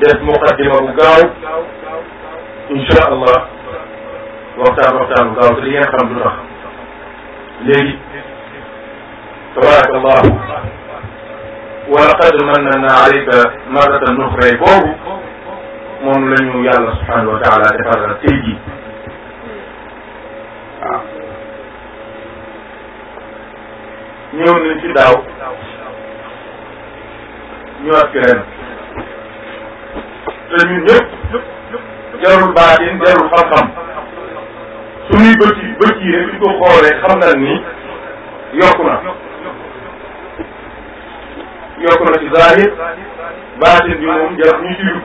def muqaddima bu gaaw incha allah waxtaan waxtaan bu gaaw te di ngeen xam lu tax léegi tabaraka allahu wa laqad mannana alayka maratan nuxra boobu moom la ñu yàlla subhanahu wa taala defaral tey jii waaw ñëw nañ ci daaw ñëwaat fi ren te ñun ñëpp jarul baatin jarul xam-xam suñuy bët yi bët yi rek ko xoolee xam nañ ni yokku na yokku na ci zahir baatin bi moom jarul ñu ci dugg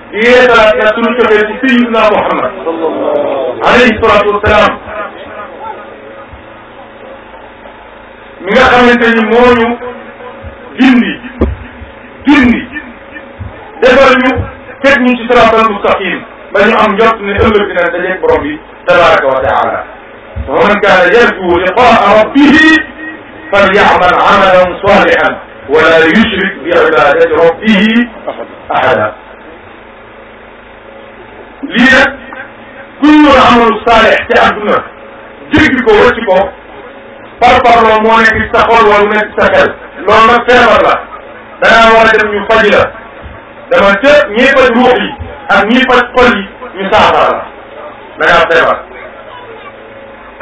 di yeesalaat nag sunu cofeel ci Sayyidina Muhammad alayhi salaatu wasalaam mi nga xamante ni moo ñu gindi gindi defal ñu teg ñu ci siraatal mustaqim ba ñu am njort ne ëllëg dina dajeeg borom bi tabaraka wa taala wa man kaana yarju liqaa rabbihi falyamal amalan salihan wala yushrik bi ibadati rabbihi ahada lii nag kullu amal saalih ci àdduna jéggi ko wëcc ko par parloo moo nekk sa xol wala mu nekk sa xel loolu nag feebar la dangaa war a dem ñu faj la dama ca ñiy faj ruux yi ak ñiy faj xol yi ñu saafara la da ngaa feebar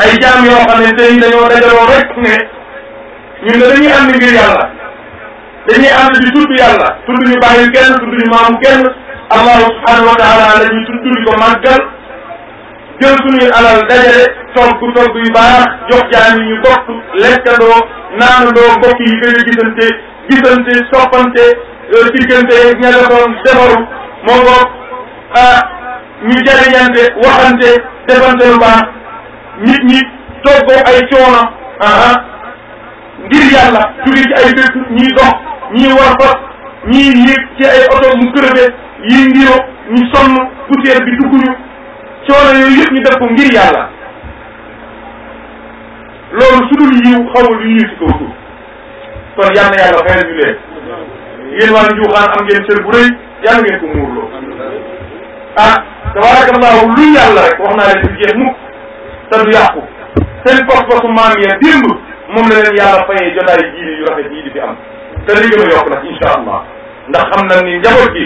ay jaam yoo xam ne tey dañoo dajaloo rek ne ñun de dañuy ànd ngir yàlla dañuy ànd di tudd yàlla tudd ñu bàyyi kenn tudd ñu maamu kenn allahu subhanahu wa taala la ñuy tudd di ko màggal jël suñuy alal dajale togg togg yu baax jox jaam yi ñu bokk lekkandoo naanandoo mbokk yi gën a gisante gisante soppante euh, diggante ña defoon defaru moo ngoog ah, ñu jariñante waxante defante lu baax nit ñi toggoo ay coono aha ngir yàlla jóge ci ay bépp ñuy dox ñuy war fas ñuy yéeg ci ay oto mu kërëbe yi ngiro ñu sonn poussière bi dugg ñu coono yooyu yëpp ñu def ko ngir yàlla loolu su dul yiw xawul yu yiw ci kaw suuf kon yal na yàlla fayal ñu leen yéen waa Njuuxaan am ngeen cër bu rëy yàlla ngeen ko muurloo ah tabaarakallaahu lu yàlla rek wax naa leen du jeex mukk te du yàqu seen pas-pasu maam ya démb moom la leen yàlla fayee jotaay jiiri yu rafet yii di fi am te li gën a yokk nag incha allah ndax xam na ni njaboot gi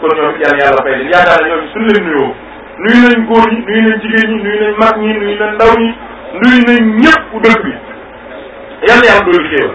kon ñoom yàlla yàlla fay leen yaakaar na ñoom suñ leen nuyoo nuyu nañ góor ñi nuyu nañ jigéen ñi nuyu nañ mag ñi nuyu nañ ndaw ñi nuyu nañ ñëpp dëkk bi yàlla yàlla doolu xéewal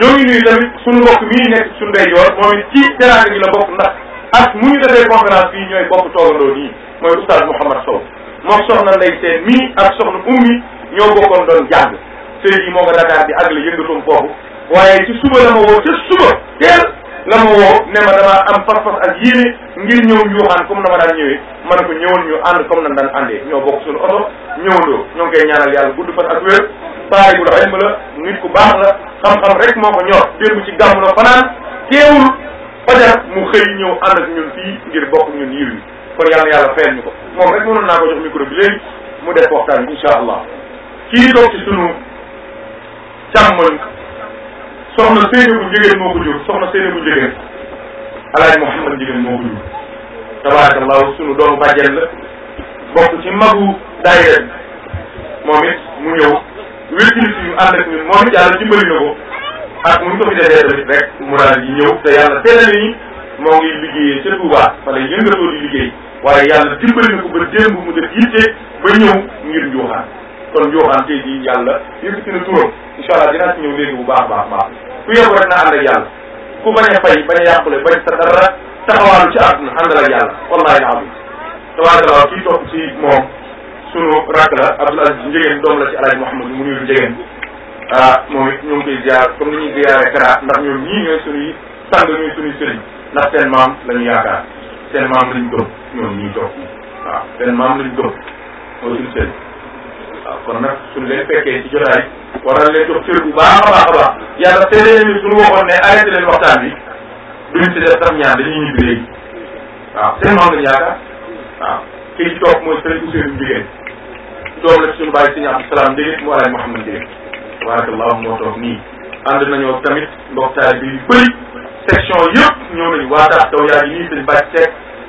ñoo ngi nuyu tamit suñu mbokk mii nekk suñu day yoor moom it ci teraanga gi la bokk ndax ak mu ñu defee conférence fii ñooy bokk toogandoo nii mooy oustaz Mouhamad Sow moom soxna Ndey Seen mii ak soxna Ummi ñoo bokkoon doon jàng sëriñ yi moo nga Dakar di àggale yëngatoom foofu waaye ci suba la ma woo ca suba teel la ma woo ne ma damaa am pas-pas ak yéene ngir ñëw yuuxaan comme na ma daan ñëwee ma ne ko ñëwoon ñu ànd comme nan daan àndee ñoo bokk suñu oto ñëwandoo ñoo ngi koy ñaanal yàlla gudd fan ak wér paari bu la ilm la nit ku baax la xam-xam rek moo ko ñor démb ci gàmm la fanaan teewul fajar mu xëy ñëw ànd ak ñun fii ngir bokk ñun yiw yi kon yàlla yàlla fayal ñu ko moom rek mënoon naa ko jox micro bi léegi mu def waxtaan bi incha allah kii toog ci sunu càmmoñ soxna séene bu njëgeen moo ko jur soxna séene bu njëgeen alaaji Mouhamad njëgeen moo ko jur tabarakallahu sunu doomu bàjjen la bokk ci magu daayira bi moom it mu ñëw wéttili si ñu ànd ak ñun moom it yàlla dimbali na ko ak mu ñu ko fi defee tamit rek mu daal di ñëw te yàlla seetal ni moo ngi liggéeyee ca Touba fa lay yëngatoo di liggéey waaye yàlla dimbali na ko ba démb mu def yitte ba ñëw ngir njuuxaan kon Ndiobane tey jii yàlla yëkkati na turam incha allah dinaa ci ñëw léegi bu baax baax baax ku yóbbu rek na ànd ak yàlla ku bañ a fay bañ a yàqule bañ sa dara taxawaalu ci àdduna àndal ak yàlla wallahi na abdu tabaarakallah kii topp ci moom sunu rakk la Abdoul Aziz Njegéen doom la ci alaaj Mouhamad mu niru Njegéen ah moom it ñu ngi koy ziar comme ni ñuy ziare Kara ndax ñoom ñii ñooy suñuy sang ñooy suñuy sëriñ ndax seen maam la ñu yaakaar seen maam lañ gëm ñoom ñuy toog waaw seen maam lañ gëm mooy suñu sëriñ waaw kon nag suñu leen fekkee ci jotaay waral leen jox cër bu baax a baax a baax yàlla te leen ni suñu waxoon ne arrêté leen waxtaan bi duñ ci def sax ñaar dañuy ñibbi léegi waaw seen moom lañ yaakaar waaw kii ci toog mooy sëriñ Ousseynou Ndieguène doom la ci suñu bàyyi sëriñ Abdou Salaam Ndieguène mu alaaj Mouhamed Ndieguène tabarakallahu moo toog nii ànd nañoo tamit mbokk taal bi yu bëri section yëpp ñëw nañu waa tax taw yaa ngi nii sëñ bàcc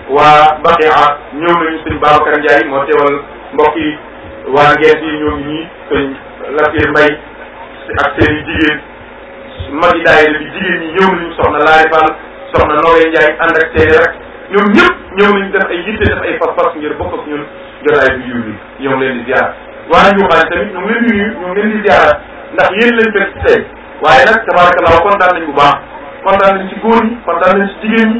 waa Baqiya ñëw nañu sëñ Babacar Ndiaye moo teewal mbokk yi waa Ngeent yi ñoom ñii sëñ Latir Mbay ak seen i jigéen mag yi daayira bi jigéen ñi ñëw nañu soxna Laari Fall soxna Nowe Ndiaye ànd ak seen rek ñoom ñëpp ñëw nañu def ay yitte def ay pas-pas ngir bokk ak ñun jotaay bi yiw bi ñoo ngi leen di ziar waa ñu xaaj tamit ñoo ngi leen di nuyu ñoo ngi leen di ziar ndax yéen lañ fekk tey waaye nag tabaaraka laa kontaan nañ bu baax kontaan nañ ci góor ñi kontaan nañ ci jigéen ñi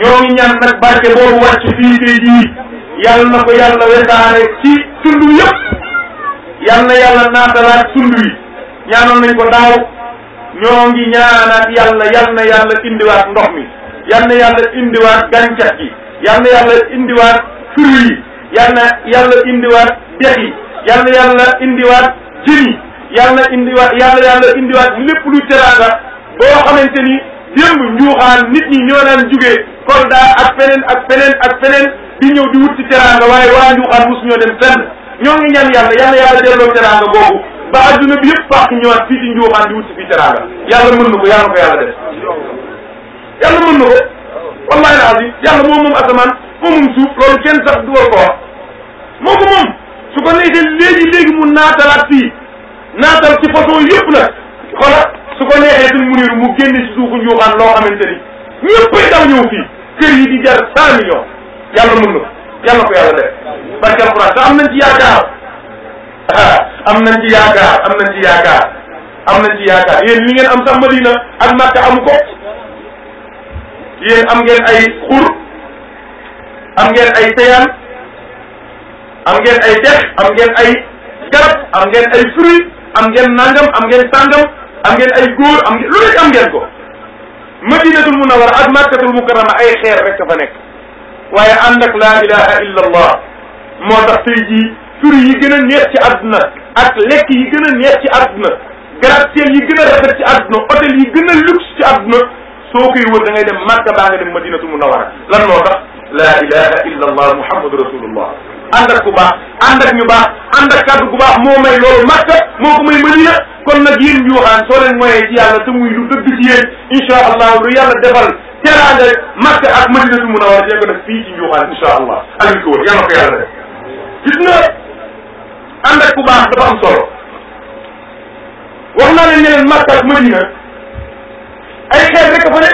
ñoo ngi ñaan nag barke boobu wàcc fii tey jii yàlla na ko yàlla wesaare ci tund yëpp yàlla na yàlla naatalaat tund yi ñaanoon nañ ko daaw ñoo ngi ñaanaat yàlla yàlla na yàlla indiwaat ndox mi yàlla na yàlla indiwaat gàncax gi yàlla na yàlla indiwaat fruit yi yàlla na yàlla indiwaat dex yi yàlla na yàlla indiwaat jën yi yàlla na indiwaat yàlla yàlla indiwaat lépp luy teraanga boo xamante ni démb njuuxaan nit ñi ñoo daan jugee Kolda ak feneen ak feneen ak feneen di ñëw di wut ci teraanga waaye waa njuuxaan mosu ñoo dem fenn ñoo ngi ñaan yàlla yàlla yàlla delloo teraanga boobu ba adduna bi yëpp fàq ñëwaat fii ci njuuxaan di wut si fii teraanga yàlla mën na ko yàlla ko yàlla def yàlla mën na ko wallahi la azim yàlla moom moom asamaan moom moom suuf loolu kenn sax du war ko wax moo ko moom su ko neexee léegi léegi mu naatalaat fii naatal ci façon yëpp nag xoola su ko neexee suñ muniru mu génn ci suufu njuuxaan loo xamante ni ñëppay daw ñëw fii kër yi di jar cent millions yàlla mën na ko yàlla ko yàlla def parce que alxuraan te am nañ ci yaakaar ah, am nañ ci yaakaar am nañ ci yaakaar am nañ ci yaakaar yéen li ngeen am sax Madina ak Makka amu ko yéen am ngeen ay xur am ngeen ay teyaan am ngeen ay dex am ngeen ay garab am ngeen ay fruit am ngeen nangam am ngeen tàngam am ngeen ay góor am ngeen lu nekk am ngeen ko madinatul munawara ak makkatul mukarrama ay xeer rek fa nekk waaye ànd ak laa ilaha illa allah moo tax tey jii tur yi gën a neex ci àdduna ak lekk yi gën a neex ci àdduna gratte-ciel yi gën a rafet ci àdduna hôtel yi gën a luxe ci àdduna soo koy wër da ngay dem Makka baa nga dem Madinatu Munawwara lan moo tax laa ilaha illa allah muhammadu rasulullah ànd ak ku baax ànd ak ñu baax ànd ak kàddu gu baax moo may loolu Makka moo ko may Madina kon nag yéen ñu waxaan soo leen moyee ci yàlla te muy lu dëgg ci yéen incha allah lu yàlla defal teraanga Makka ak Madinatu Munawwara dee ko def fii ci njuuxaan incha allah ak li ko wër yàlla ko yàlla def gis nga ànd ak ku baax dafa am solo wax naa leen ne leen Makka ak Madina ay xeer rek a fa ne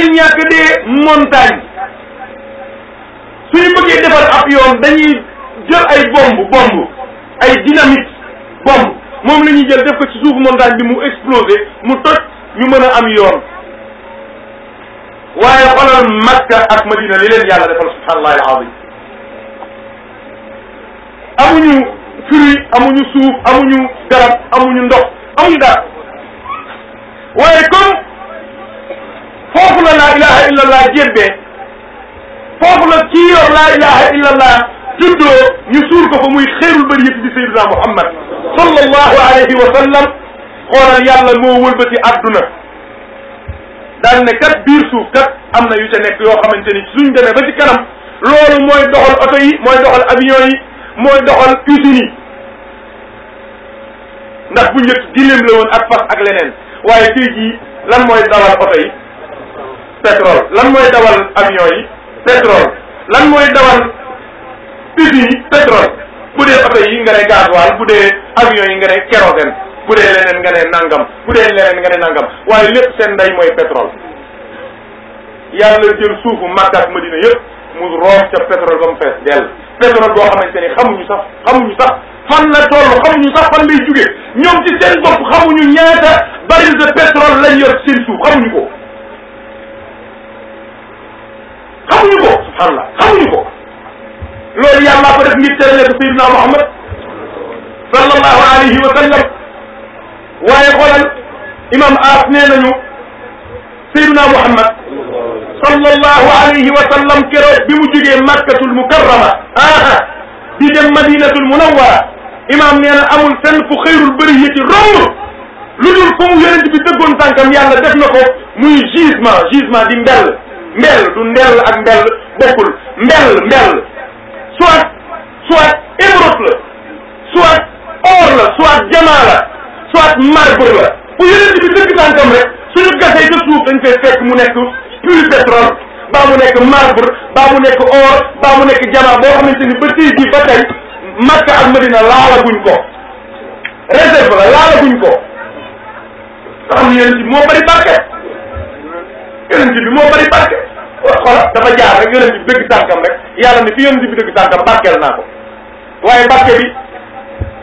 il n'y a que des montagnes suñu bëggee defar ab yoon dañuy jël ay bomb bomb ay dynamite bomb moom la ñuy jël def ko ci suufu montagne bi mu explosé mu toj ñu mën a am yoon waaye xoolal Makka ak Madina li leen yàlla defal subhanallahi alazim amuñu fruit amuñu suuf amuñu garab amuñu ndox amuñu dara waaye comme foofu la laa ilaha illa allah jébbee foofu la kii yor laa ilaha illa allah juddoo ñu suur ko fa muy xeerul bëri yëpp di sayyidina muhammad sallallahu alayhi wa sallam xoolal yàlla moo wëlbati àdduna daal ne kat biir suuf kat am na yu ca nekk yoo xamante ni suñ demee ba ci kanam loolu mooy doxal oto yi mooy doxal avion yi mooy doxal usines yi ndax bu njëkk giléem la woon ak fas ak leneen waaye tey jii lan mooy dawal oto yi pétrole lan mooy dawal avion yi pétrole lan mooy dawal usines yi pétrole bu dee oto yi nga ne gasoil bu dee avion yi nga ne kérosène bu dee leneen nga ne nangam bu dee leneen nga ne nangam waaye lépp seen ndey mooy pétrole yàlla jël suufu Makka ak Madina yëpp mu roof ca pétrole ba mu fees dell pétrole boo xamante ni xamuñu sax xamuñu sax fan la toll xamuñu sax fan lay jugee ñoom ci seen bopp xamuñu ñaata baril de pétrole lañ yor seen suuf xamuñu ko xamuñu ko subhanallah xamuñu ko loolu yàllaa ko def ngir tere ne ko Seydina Muhammad sallallahu alayhi wa sallam waaye xoolal imam aas nee nañu sayyiduna muhammad sallallahu alayhi wa sallam keroog bi mu jugee makkatul mukarrama aha di dem madinatul munawwara imam nee na amul fenn fu xëyrul bëri yi ci romb lu dul fa mu yonent bi dëggoon tànkam yàlla def na ko muy gisement gisement di mbell mbell du ndell ak mbell bokkul mbell mbell soit soit émeraude la soit or la soit jamaa la soit marbre la bu yonent bi dëkk tànkam rek suñu gasee ca suuf dañ fay fekk mu nekk pur pétrole baa mu nekk marbre baa mu nekk or baa mu nekk jamaa boo xamante ni ba tey jii ba tey Makka ak Madina laalaguñ ko réserve la laalaguñ ko nga xam ne yonent bi moo bari barke yonent bi moo bari barke xoolal dafa jaar rek yonent bi dëgg tànkam rek yàlla ne fi yonent bi dëgg tànkam barkeel naa ko waaye barke bi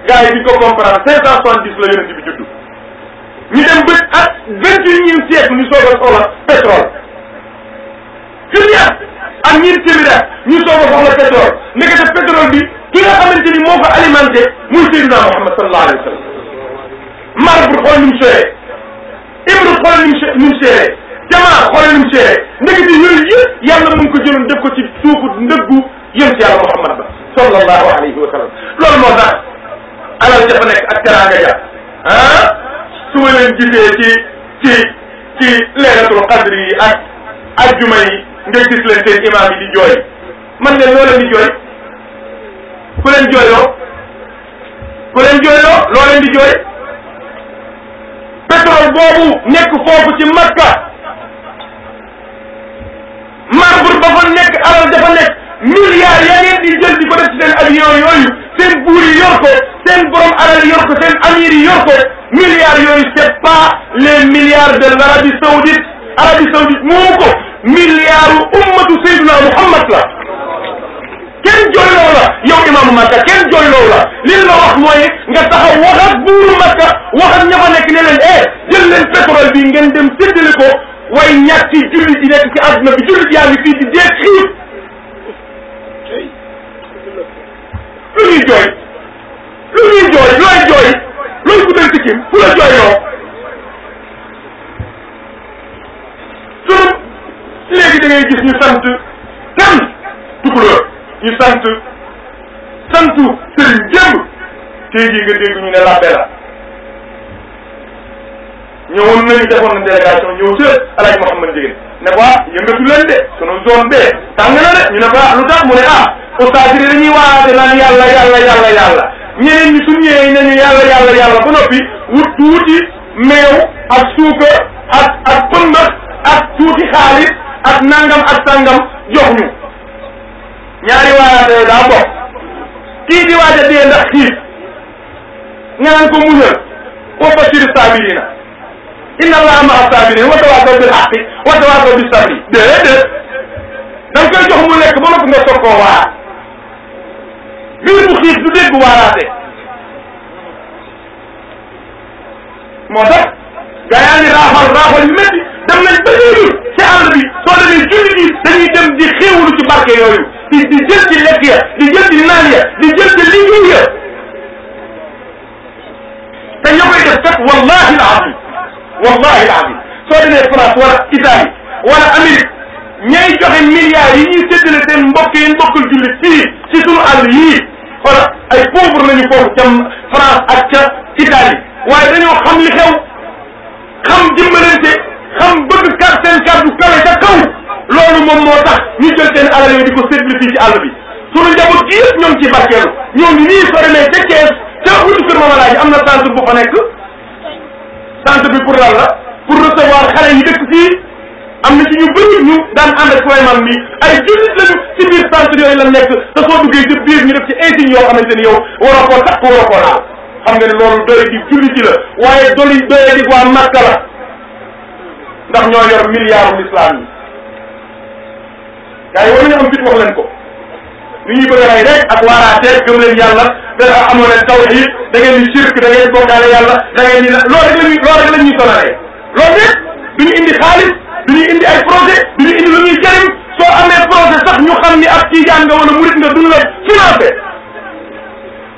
gars yi bi ko comprendre cinq cent soixante dix la yonent bi juddu ñu dem ba ak vingt et unième siècle ñu soog a soxla pétrole junni at ak ñeent téeméeri at ñu soog a soxla pétrole nekkate pétrole bi ki nga xamante ni moo ko alimenté muy Seydina Muhammad sallallahu alayhi wa sallam marbre xool ni mu seeree ibre xool ni mu se ni mu seeree jamaa xool ni mu seeree ndekete yooyu yëpp yàlla mu ngi ko jëloon def ko ci suufu ndëggu yéen ci yàlla Muhammad ba sallallahu alayhi wa sallam loolu moo tax alal dafa nekk ak teraanga ja ah su ma leen gisee ci ci ci leeratul qadri yi ak ajjuma yi nga gis leen seen imaam yi di jooy man leen loo leen di jooy ku leen jooyloo ku leen jooyloo loo leen di jooy pétrole boobu nekk foofu ci Makka marbre ba fa nekk alal dafa nekk milliards ya ngeen di jël di ko def ci seen avion yooyu seen buur yi yor ko seen borom alal yor ko seen amir yi yor ko milliards yooyu c'est pas les milliards de l'Arabie saoudite Arabie saoudite moomu ko milliards ummatu Seydina Muhammad la kenn jooyloo la yow imaamu Makka kenn jooyloo la li la wax mooy nga taxaw wax ak buuru Makka wax ak ña fa nekk ne leen eh jël leen pétrole bi ngeen dem séddale ko way ñàkk ci jullit yi nekk ci àdduna bi jullit yaa ngi fii di dee xiif lu ñuy jooy lu ñuy jooy looy jooy looy guddal ci kim ku la jooy loo sunu léegi da ngay gis ñu sant tan tukulóor ñu sant santu sëriñ jëmb tey jii nga dégg ñu ne labbe la ñëwoon nañu defoon na délégation ñëw ca El Hadj Mouhamed Ndieguène ne ko ah yëngatu leen de sunu zone bee tàng na de ñu ne ko ah lu tax mu ne ah oustaz yi dañuy waaraate naan yàlla yàlla yàlla yàlla ñeneen ñi suñu ñëwee nañu yàlla yàlla yàlla ba noppi wut tuuti meew ak suukar ak ak pëmbax ak tuuti xaalis ak nangam ak sangam jox ñu ñaari waaraate daa bokk kii di waaj a dee ndax xiif nga naan ko muñal wa bashiri saabirina inna allaha maa saabirina wa tawaasaw bil haqqi wa tawaasaw bis sabri déedéet da nga koy jox mu lekk ba noppi nga soog koo waar biir bu xiif du dégg waaraate moo tax gaa yaa ngi raafal raafal yu métti dem nañ ba léegi ci àll bi soo demee jullit yi dañuy dem di xéewlu ci barke yooyu di di jël ci lekk ya di jël ci naan ya di jël ci liggéey ya te ñoo koy def kat wallahi la azim wallahi la azim soo demee France wala Italie wala Amérique ñay joxe milliards yi ñuy séddale seen mbokk yi bokkul jullit fii ci sunu àll yii xoola ay pauvre lañu foofu ca France ak ca Italie waaye dañoo xam li xew xam dimbalante xam bëgg kar seen kàddu kawe ca kaw loolu moom moo tax ñu jël seen alal yooyu di ko séddale fii ci àll bi sunu njaboot gi yëpp ñoo ngi ciy barkeelu ñoo ngi nii sori leen ca Thiès ca wutu kër Mama Laaji am na centre bu fa nekk centre bi pour lan la pour recevoir xale yi dëkk fii am na ci ñu bëri ñu daan ànd ak Souleymane nii ay jullit lañu ci biir centre yooyu la nekk te soo duggee ci biir ñu def ci insigne yoo xamante ni yow waroo koo takk waroo koo laal xam nga ne loolu doye di jullit yi la waaye doli doye di waa Makka la ndax ñoo yor milliards l'islam yi gars yi war nañu am fit wax leen ko li ñuy bëgg a rey rek ak waaraatee gëm leen yàlla da amoo leen tawhid da ngeen di shirk da ngeen bokkaale yàlla da ngeen di loolu rek la ñuy loolu rek la ñuy sonalee loolu rek du ñu indi xaalis du ñu indi ay projet du ñu indi lu ñuy jëriñ soo amee projet sax ñu xam ni ab tijaan nga wala murit nga duñ la financé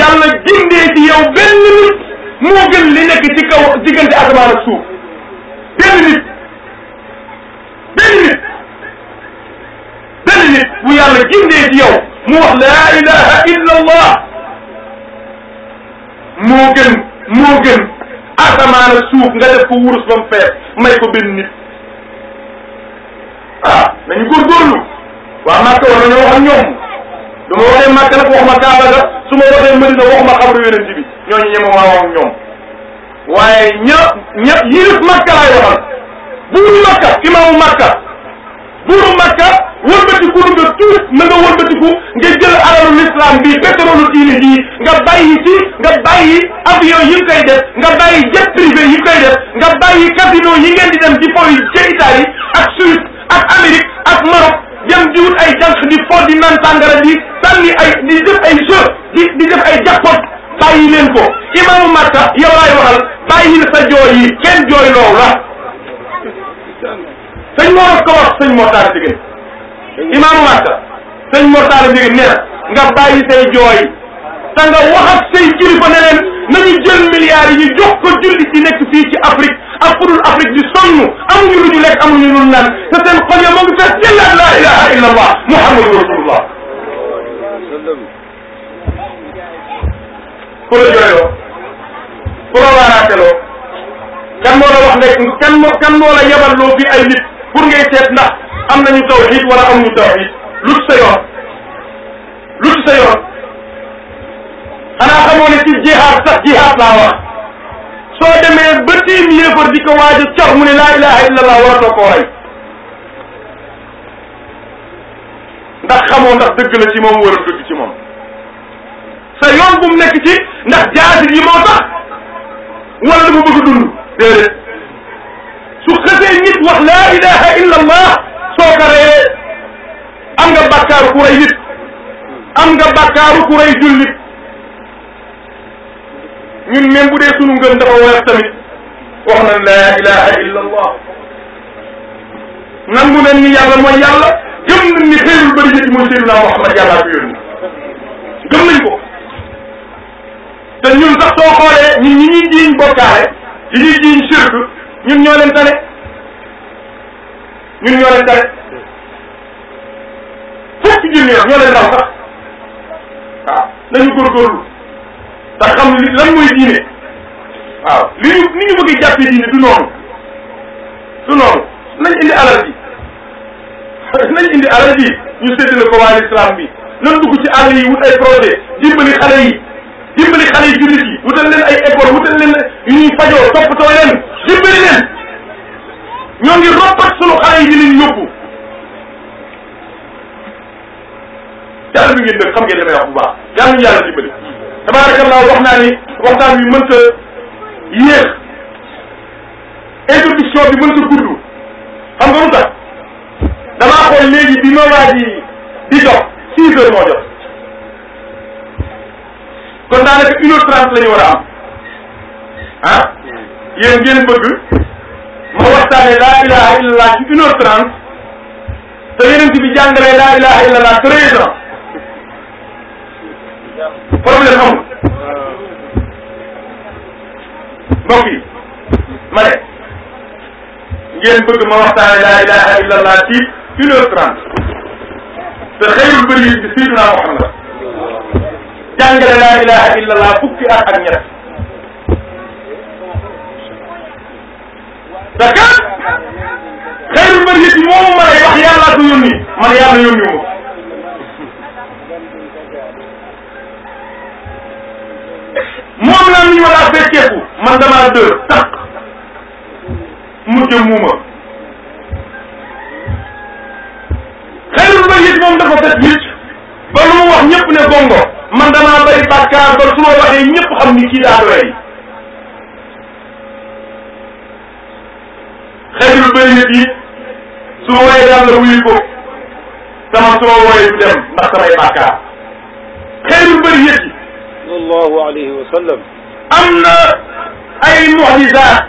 yàlla jëndee ci yow benn nit moo gën li nekk ci kaw diggante asamaan ak suuf benn nit benn nit benn nit bu yàlla jëndee ci yow mu wax laa ilaha illa allah moo gën moo gën asamaan ak suuf nga def ko wurus ba mu fees may ko benn nit ah nañu góorgóorlu waa Màkka war nañoo wax ak ñoom du ma waxee Màkka nag wax ma Kaaba ga su ma waxee Madina wax ma xabru yonent bi ñooñu ñeme maa wax ak ñoom waaye ña ña yilif Màkka laay waxal buuru Màkka imaamu Màkka buuru Màkka wëlbatiku lu nga tuut na nga wëlbatiku nga jël alalu l'islam bi pétrole diine ji nga bàyyi ci nga bàyyi avion yi nga koy def nga bàyyi jet privé yi nga koy def nga bàyyi casino yi ngeen di dem di fooy ci Italie ak Suisse ak Amérique ak Maroc dem di wut ay jànq di fo di naan tàngara di sànni ay di def ay jeu di di def ay jackpot bàyyi leen ko imaamu Makka yow laay waxal bàyyi sa jooy yi kenn jooy loow la sëñ moo ko wax sëñ moo taal ci gën imaamu Makka sëñ Mor Talla Ndiéguène nee na nga bàyyi say jooy te nga wax ak say kilifa ne leen nañu jël milliards yi ñu jox ko julli ci nekk fii ci Afrique ak fudul Afrique di sonn amuñu lu ñu lekk amuñu lu ñu naan te seen xol ya moo ngi fees jëllaat laa ilaha illa allah muhammadu rasulullah ku la jooyloo ku la waaraateloo kan moo la wax ne kan moo kan moo la yebal loo fi ay nit pour ngay seet ndax am nañu tawxiid wala amuñu tawxiid lu ci sa yoon lu ci sa yoon xanaa xamoo ne ci jihaad sax jihaad laa wax soo demee ba tiim yéefar di ko waaj a cor mu ne laa ilaha illallah waratoo koo rey ndax xamoo ndax dëgg la ci moom wala dëgg ci moom sa yoon bu mu nekk ci ndax jaasir yi moo tax wala dafa bëgg dund déedéet su xësee nit wax laa ilaha illa allah soo ko reyee am nga bàkkaaru ku rey nit am nga bàkkaaru ku rey jullit ñun même bu dee sunu ngëm dafa woyof tamit wax na laa ilaha illa allah nangu nañ ni yàlla mooy yàlla gëm nañ ni xeyrul bëri yëpp mooy Seydina Muhammad yàlla ak yónni gëm nañ ko te ñun sax soo xoolee ñun ñi ñuy jiiñ bokkaale yi ñuy jiiñ shirk ñun ñoo leen tane ñun ñoo leen tane fukki junni ñoo leen raw sax waaw nañu góorgóorlu te xam li lan mooy diine waaw li ñu ni ñu bëgg jàppee diine du noonu du noonu nañ indi alal ji nañ indi alal ji ñu séddale ko waa l'islam bi nan dugg ci àll yi wut ay projet dimbali xale yi dimbali xale yi jullit yi wutal leen ay école wutal leen yu ñuy fajoo toppatoo leen dimbali leen ñoo ngi roppat sunu xale yi di leen yóbbu jàll bi ngeen dëkk xam ngeen li may wax bu baax yàlla ñu yàlla dimbali tabarakallah wax naa ni waxtaan bi mënta yéex introduction bi mënta gudd xam nga lu tax damaa xool léegi bi ma waaj yi di dox six heures moo jot kon daanaka une heure trente la ñu war a am ah yéen ngeen bëgg ma waxtaane laa ilaha illallah ci une heure trente te yonent bi jàngalee laa ilaha illallah treize ans problème amul mbokk yi ma ne ngeen bëgg ma waxtaane laa ilaha illallah ci une heure trente te xëyul bëri yi bi Seydina Muhammad jàngale laa ilaha illallah fukki at ak ñett te kat xayru bariyati moomu ma lay wax yàlla ko yónni man yàlla yónni wu ma moom laa ñu ma daa fekkeeku man damaa dër tax mujj muuma xayru bariyati moom dafa set wicc ba lu mu wax ñëpp ne gongo man damaa bari bàkkaar ba su ma waxee ñëpp xam ni kii daa doy xajul benn nit yi su wooyee yàlla wuyu ko sama su ma wooyee du dem ndax samay bàkkaar xajul benn nit yi sallallahu alayhi wa sallam am na ay mujizaat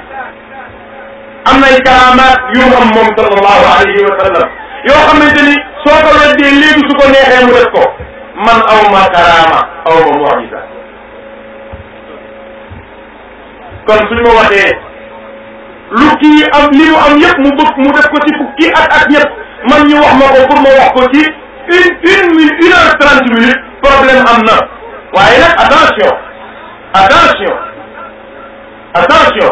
am na ay karamaat yu mu am moom sallallahu alayhi wa sallam yoo xamante ni soo ko weddee léegi su ko neexee mu def ko man aw ma karaama aw ma mujiza kon suñ ma waxee lu kii am li mu am yëpp mu bëgg mu def ko ci fukki at ak ñëpp man ñu wax ma ko pour ma wax ko ci une une minute une heure trente minutes problème am na waaye nag attention attention attention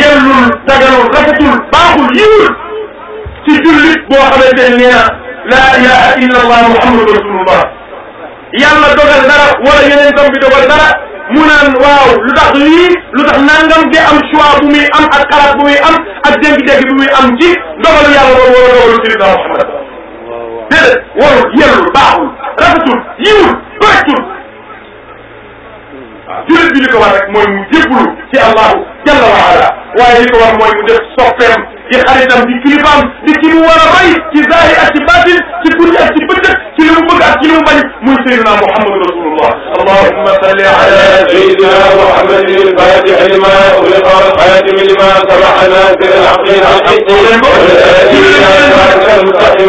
yellul daganul rafetul baaxul yiwul ci jullit boo xamante ne nee na laa ilaha illa allah muhammadu rasulullah yàlla dogal dara wala yeneen tam bi dogal dara mu naan waaw lu tax lii lu tax nangam de am choix bu muy am ak xalaat bu muy am ak dégg-dégg bu muy am ci dogalu yàlla boobu wala dogalu sayyidina muhammad déedéet warul yellul baaxul rafetul yiwul correctul waaw jullit bi li ko war rek mooy mu jébbalu ci allahu jalla wa ala waaye li ko war mooy mu def soppeem di xaritam di kilifaam di ki mu war a roy ci zahir ak ci batin ci guddi ak ci bëccëg ci li mu bëgg ak ci li mu bañ muy sayyidina muhammadu rasulullah allahumma salli ala sayyidina muhammadin al-fatih lima ughliqa wal khatim lima sabaqa nasir al-haqq bil haqq wal hadi ila siratil mustaqim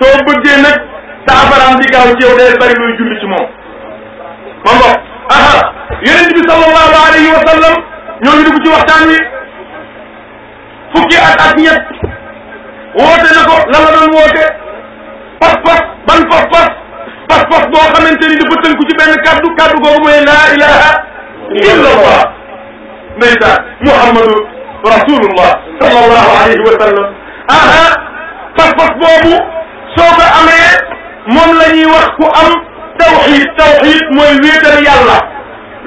soo bëggee nag saafaraam di gaaw ci yow day bari looy julli ci moom ma mbokk aha yonent bi sallallahu alayhi wa sallam ñoo ngi dugg ci waxtaan wi fukki at ak ñett woote na ko lan la doon woote pas-pas ban pas-pas pas-pas boo xamante ni dafa tënku ci benn kaddu kaddu googu mooy laa ilaha illallah ndeysaan Muhammadu rasulullah sallallahu alayhi wa sallam aha pas-pas boobu soo ko amee moom la ñuy wax ku am tawxiid tawxiid mooy wéetal yàlla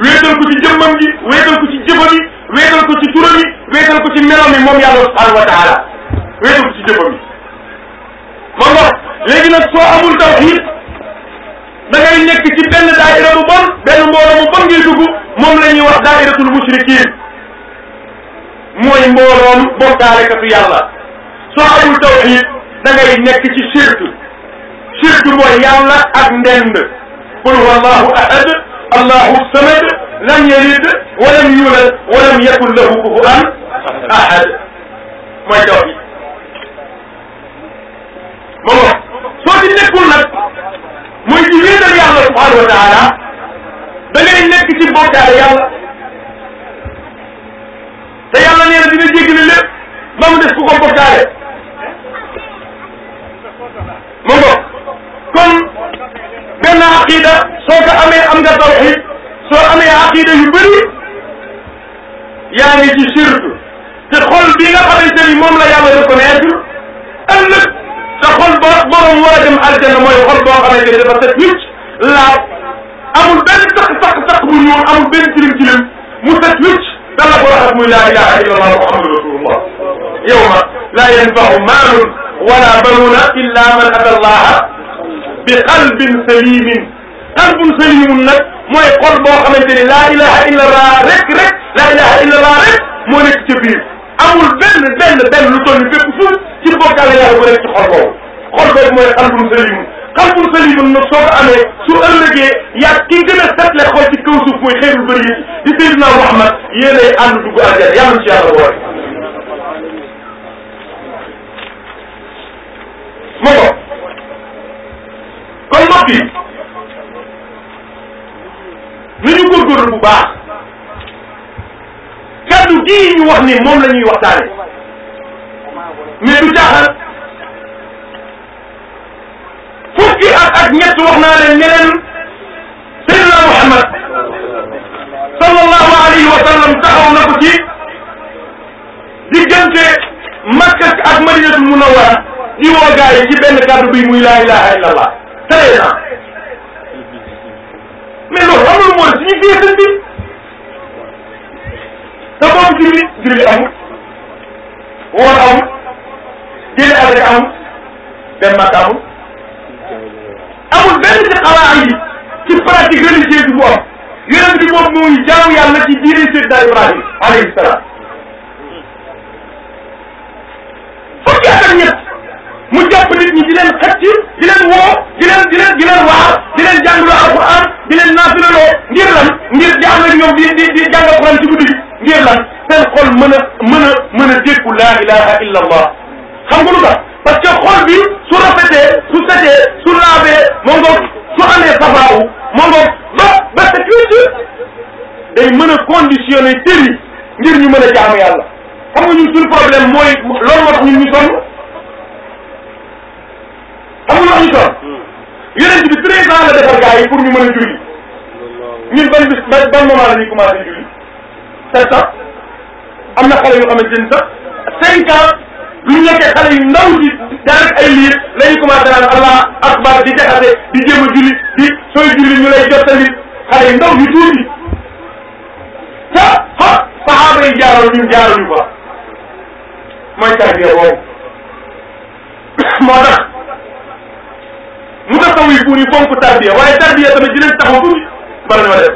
wéetal ko ci jëmmam ji wéetal ko ci jëfam yi wéetal ko ci turam yi wéetal ko ci melam yi moom yàlla subhanahu wa taala wéetal ko ci jëfam yi ma ngox léegi nag soo amul tawxiid da ngay nekk ci benn daayira bu bon benn mbooloo bu bon ngay dugg moom la ñuy wax daayiratul mushrikiin mooy mbooloom bokkaalekatu yàlla soo amul tawxiid da ngay nekk ci shirk shirk mooy yàlla ak ndend qul huwa allahu ahad allahu samad lam yalid walam yulad walam yakun lahu kufuwan ahad mooy tawxiid ma wax soo ci nekkul nag mooy ci wéetal yàlla subhanahu wa taala da ngay nekk ci bokkaale yàlla te yàlla nee na dina jéggale lépp ba mu des ku ko bokkaale ma ngoog kon benn aqida soo ko amee am nga tawxid soo amee aqida yu bëri yaa ngi ci shirk te xol bi nga xamante ni moom la yàlla reconnaître ëllëg te xol ba borom war a dem aljanna mooy xol boo xamante ni dafa set wicc laab amul benn taq taq taq bu ñuul amul benn tilim tilim mu set wicc dan la ko raxas muy laa ilaha illa allah muhammadu rasulullah yow ma laa yanfau maalun wala banuuna illa man ata allaha bi qalbin salimin qalbun salimun nag mooy xol boo xamante ni laa ilaha illa allah rek rek laa ilaha illa allah rek moo nekk ca biir amul benn benn benn lu toll ni bépp suuf ci bokkaale yàlla bu nekk ci xol boobu xol boobu mooy qalbun salimun qalbun salimun nag soo ko amee su ëllëgee yaa ki gën a setle xol ci kaw suuf mooy xeyrul bëri di Seydina Muhammad yéenay ànd dugg àjjana yàlla ci yàlla boole mu ko kon mbokk yi nañu góorgóorlu bu baax kaddu gii ñu wax ni moom la ñuy waxtaane mais du caaxaan fukki at ak ñett wax naa leen ne leen Seydina Muhammad sallallahu alayhi wa sallam taxaw na ko ci diggante Makka ak Madinatul Munawwara di woo gaa yi ci benn kàddu bi muy laa ilaha illa allah treize ans mais loolu amul mooy suñu feesal bi te boobu julli julli amul woor amul jëli avec amul dem Makka amul amul benn ci xalaat yi ci pratique religieuse bu am yonent bi moom mooy jaamu yàlla ci diine Seydina Ibrahim alayhi salaam fukki at ak ñett mu jàpp nit ñi di leen xëcc di leen woo di leen di leen di leen waar di leen jàngloo alquran di leen naafiloo ngir lan ngir jàng ak ñoom di di di jàng alquran ci guddi gi ngir lan seen xol mën a mën a mën a dékku laa ilaha illa allah xam nga lu tax parce que xol bi su rafetee su setee su laabee moo ngoog su amee safaawu moo ngoog ba ba sa culture day mën a conditionné cër yi ngir ñu mën a jaamu yàlla xam nga ñun suñu problème mooy loolu moo tax ñun ñu sonn xam nga ñu sonn hmm. yonent bi treize ans la defar gars yi pour ñu mën a julli ñun ban bis ban moment la ñuy commencé julli sept ans am na xale yoo xamante ni sax cinq ans bu ñu nekkee xale yu ndaw ci daanaka ay liir la ñu commencé naan allah akbar di jaxase di jéem a julli di sooy julli ñu lay jottali xale yu ndaw yu tuuti te fa saxaaba yi jaaroon ñun jaaroon ñu fa mooy tarbiya boobu moo tax mu tax taw yi pour ñu fonk tarbiya waaye tarbiya tamit dinañ taxaw tuuti bala ñoo def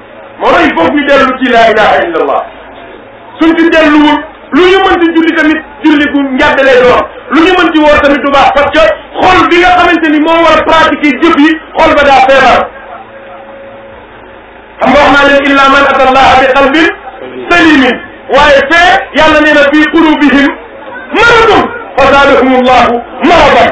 moo tax il faut ñu dellu ci laa ilaha illa allah suñ ci delluwul lu ñu mën ci julli tamit julli gu njàdd lay doon lu ñu mën ci woor tamit du baax parce que xol bi nga xamante ni moo war a pratiquer jëf yi xol ba daa feebar xam nga wax naa leen illa man ata allaha bi qalbin salimin waaye fee yàlla nee na fii qulubihim maradun fa zaadahum allahu maradan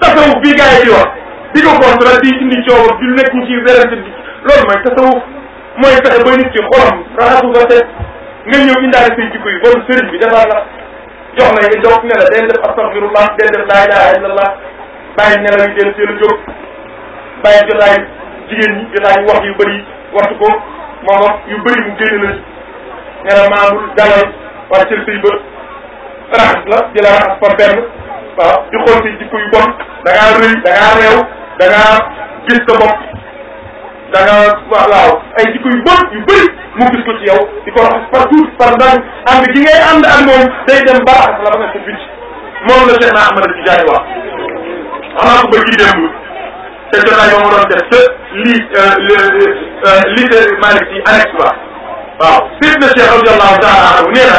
tasawuf bii gars yi di wax di ko contre di indi coow ak di nekk ñu ciy werante bi loolu mooy tasawuf mooy fexe ba nit ki xolam raxasu ba set nga ñëw indaale say jikko yu bon sëriñ bi defar la jox la nga jox ne la day def astaghfirullah day def laa ilaha illallah bàyyi nelaw yi del teel a jóg bàyyi jotaay jigéen ñi jotaay wax yu bëri waxtu ko moom yu bëri mu génn la ne la maamul dalal wàccal say bët raxas la di la raxas par benn waaw di xool si jikko yu bon da ngaa rëy da ngaa réew da ngaa gis sa bopp da nga waaw ay jikko yu bon yu bëri mu gis ko ci yow di ko raxas par tuuti par ndànk ànd gi ngay ànd ak moom day dem ba raxas la ba nga sa bitti moom la Cheikh Ahmad Tidiane wax xanaa ko bëgg yi démb te jotaay yoo ma doon def te lii euh, euh, lii de Malick ci annexe ba waaw Seydina Cheikh radiyallahu taala anhu nee na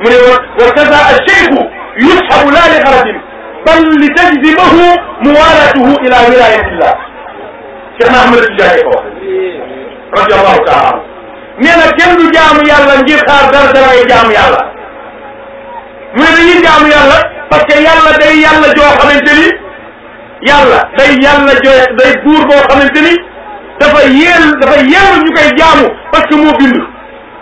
mu ne wa kaza ash-shaykhu yushabu la li xarajin bal li tajdibahu muwalatuhu ila wilayatillah Cheikh Ahmad Tidiane ko radiyallahu taala nee na kenn du jaamu yàlla ngir xaar dara dara ngay jaamu yàlla mu ne dañuy jaamu yàlla parce que yàlla day yàlla joo xamante ni yàlla day yàlla joo day buur boo xamante ni dafa yeel dafa yeel ñu koy jaamu parce que moo bind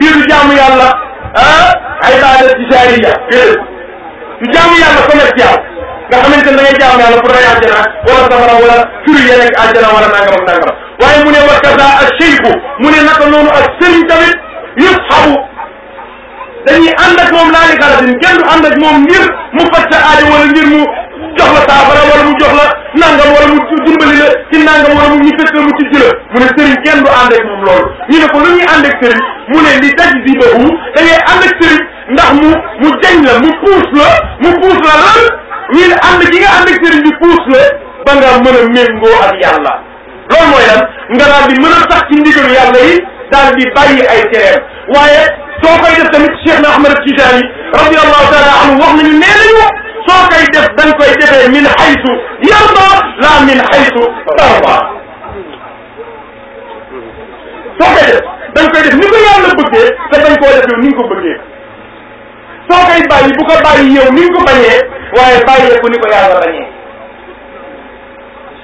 biiru jaamu yàlla ah ay baada tijaariya déedéet du jaamu yàlla commercial nga xamante ne da ngay jaamu yàlla pour day àjjana wala safara wala firi ya nekk àjjana wala nangam ak nangam waaye mu ne wa kaza ak cheikhu mu ne naka noonu ak sëriñ tamit yëpp xabu dañuy ànd ak moom laa li xalatin kenn du ànd ak moom ngir mu faj sa aajo wala ngir mu jox la saafara wala mu jox la nangam wala mu dimbali la ci nangam wala mu ñu fekk mu ci jëla mu ne sëriñ kenn du ànd ak moom loolu ñu ne ko lu ñuy ànd ak sëriñ mu ne li taj di boobu da ngay ànd ak sëriñ ndax mu mu jañ la mu puus la mu puus la lan ñun ànd gi nga ànd ak sëriñ bi puus la ba nga mën a méngoo ak yàlla loolu mooy lan nga daal di mën a sax ci ndigalu yàlla yi daal di bàyyi ay tereem waaye soo koy def tamit Cheikh na Ahmad Tijaani radiyallahu taala anhu wax nañu nee nañu soo koy def da nga koy defee min xaytu yarda la min xaytu tarda soo koy def da nga koy def ni ko yàlla bëggee te dañ koo def yow ni nga ko bëggee soo koy bàyyi bu ko bàyyi yow ni nga ko bañee waaye bàyyee ko ni ko yàlla bañee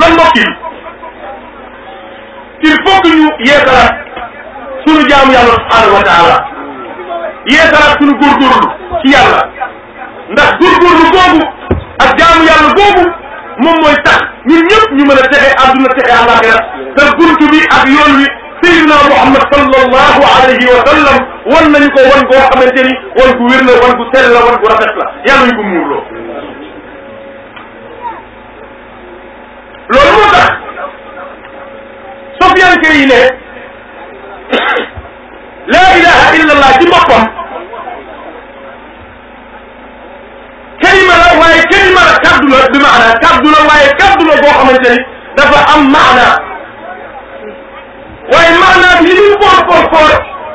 kon mbokk yi il faut que ñu yeesalaat sunu jaamu yàlla subhanahu wa taala yeesalaat sunu góorgóorlu ci yàlla ndax góorgóorlu googu ak jaamu yàlla googu moom mooy tax ñun ñëpp ñu mën a texe àdduna texe àllaaxira te buntu bi ak yoon wi sayyidina Muhammad sallallahu alayhi wa sallam wan nañu ko wan goo xamante ni wan gu wér la wan gu sell la wan gu rafet la yàlla ñu ko muurloo loolu moo tax sofiyanke yi ne laa ilaha illa allah ci boppam kalima la waaye kalima la kaddu la bi maana kaddu la waaye kaddu la boo xamante ni dafa am maana waaye maana bi li muy foor foor foor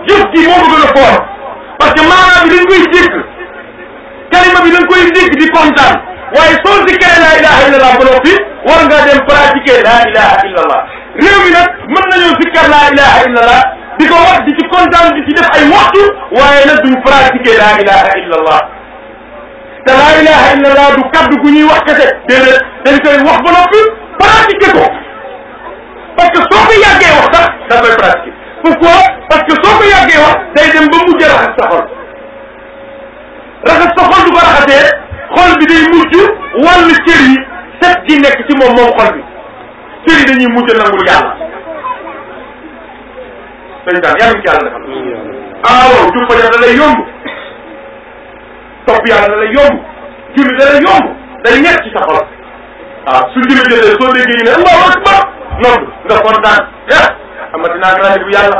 jëf gi moo ko gën a foor parce que maana bi dañ koy jégg kalima bi da nga koy dégg di kontaan waaye soo dikkee laa ilaha illallah ba noppi war ngaa dem pratiquer laa ilaha illallah réew mi nag mën nañoo dikkar laa ilaha illallah di ko wax di ci kontaan di ci def ay waxtu waaye nag duñ pratiquer laa ilaha illallah te laa ilaha illallah du kaddu gu ñuy wax kese déedéet dañ koy wax ba noppi pratiquer ko parce que soo ko yàggee wax sax da koy pratiquer pourquoi parce que soo ko yàggee wax day dem ba mujj a raxas sa xol raxas ko xol du ko raxasee xol bi day mujj wàllu cër yi set gi nekk ci moom moom xol bi cër yi dañuy mujj nangul yàlla dañ daan yàlla ci yàlla defal ah waaw jub fa da lay yomb topp yàlla da lay yomb julli da lay yomb day nekk ci sa xol waaw ah, su julli jotee soo déggee ñu ne allahu akbar noonu nga kontaan eh amati naa grande bu yàlla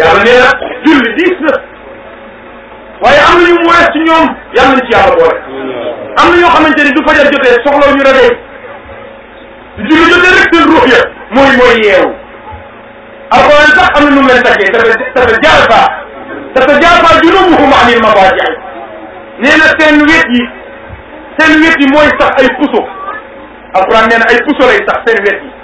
yàlla nee na julli diis na waaye am na ñu mu wees ci ñoom yàlla na ci yàlla boole am na ñoo xamante ni du fajar jotee soxlaw ñu réveil du julli jotee rek seen ruux ya mooy mooy yeewu alxuraan sax am na nu mu leen takkee tata tata jaar faa tata jaar faa junubuhum anil mabaaji nee na seen wet yi seen wet yi mooy sax ay puso alxuraan nee na ay puso lay sax seen wet yi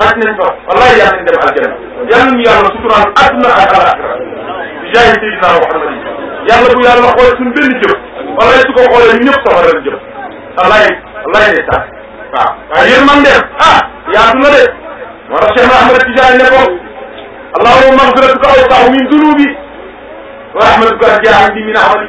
xaj nañ fa wallaay yàlla nañ dem aljana yàlla ñu yàlla suturaal àdduna ak alaxira bi jaay Seydina Muhammad yàlla bu yàlla xool suñ benn jëf wallaay su ko xoolee ñëpp safara la jëm wallaay wallaay ne sax waaw waaye yéen man dem ah yaatu na de moo tax Cheikh Ahmad Tidiane ne ko allahumma maghfiratuka awsa'u min dunubi wa rahmatuka arja'u min amali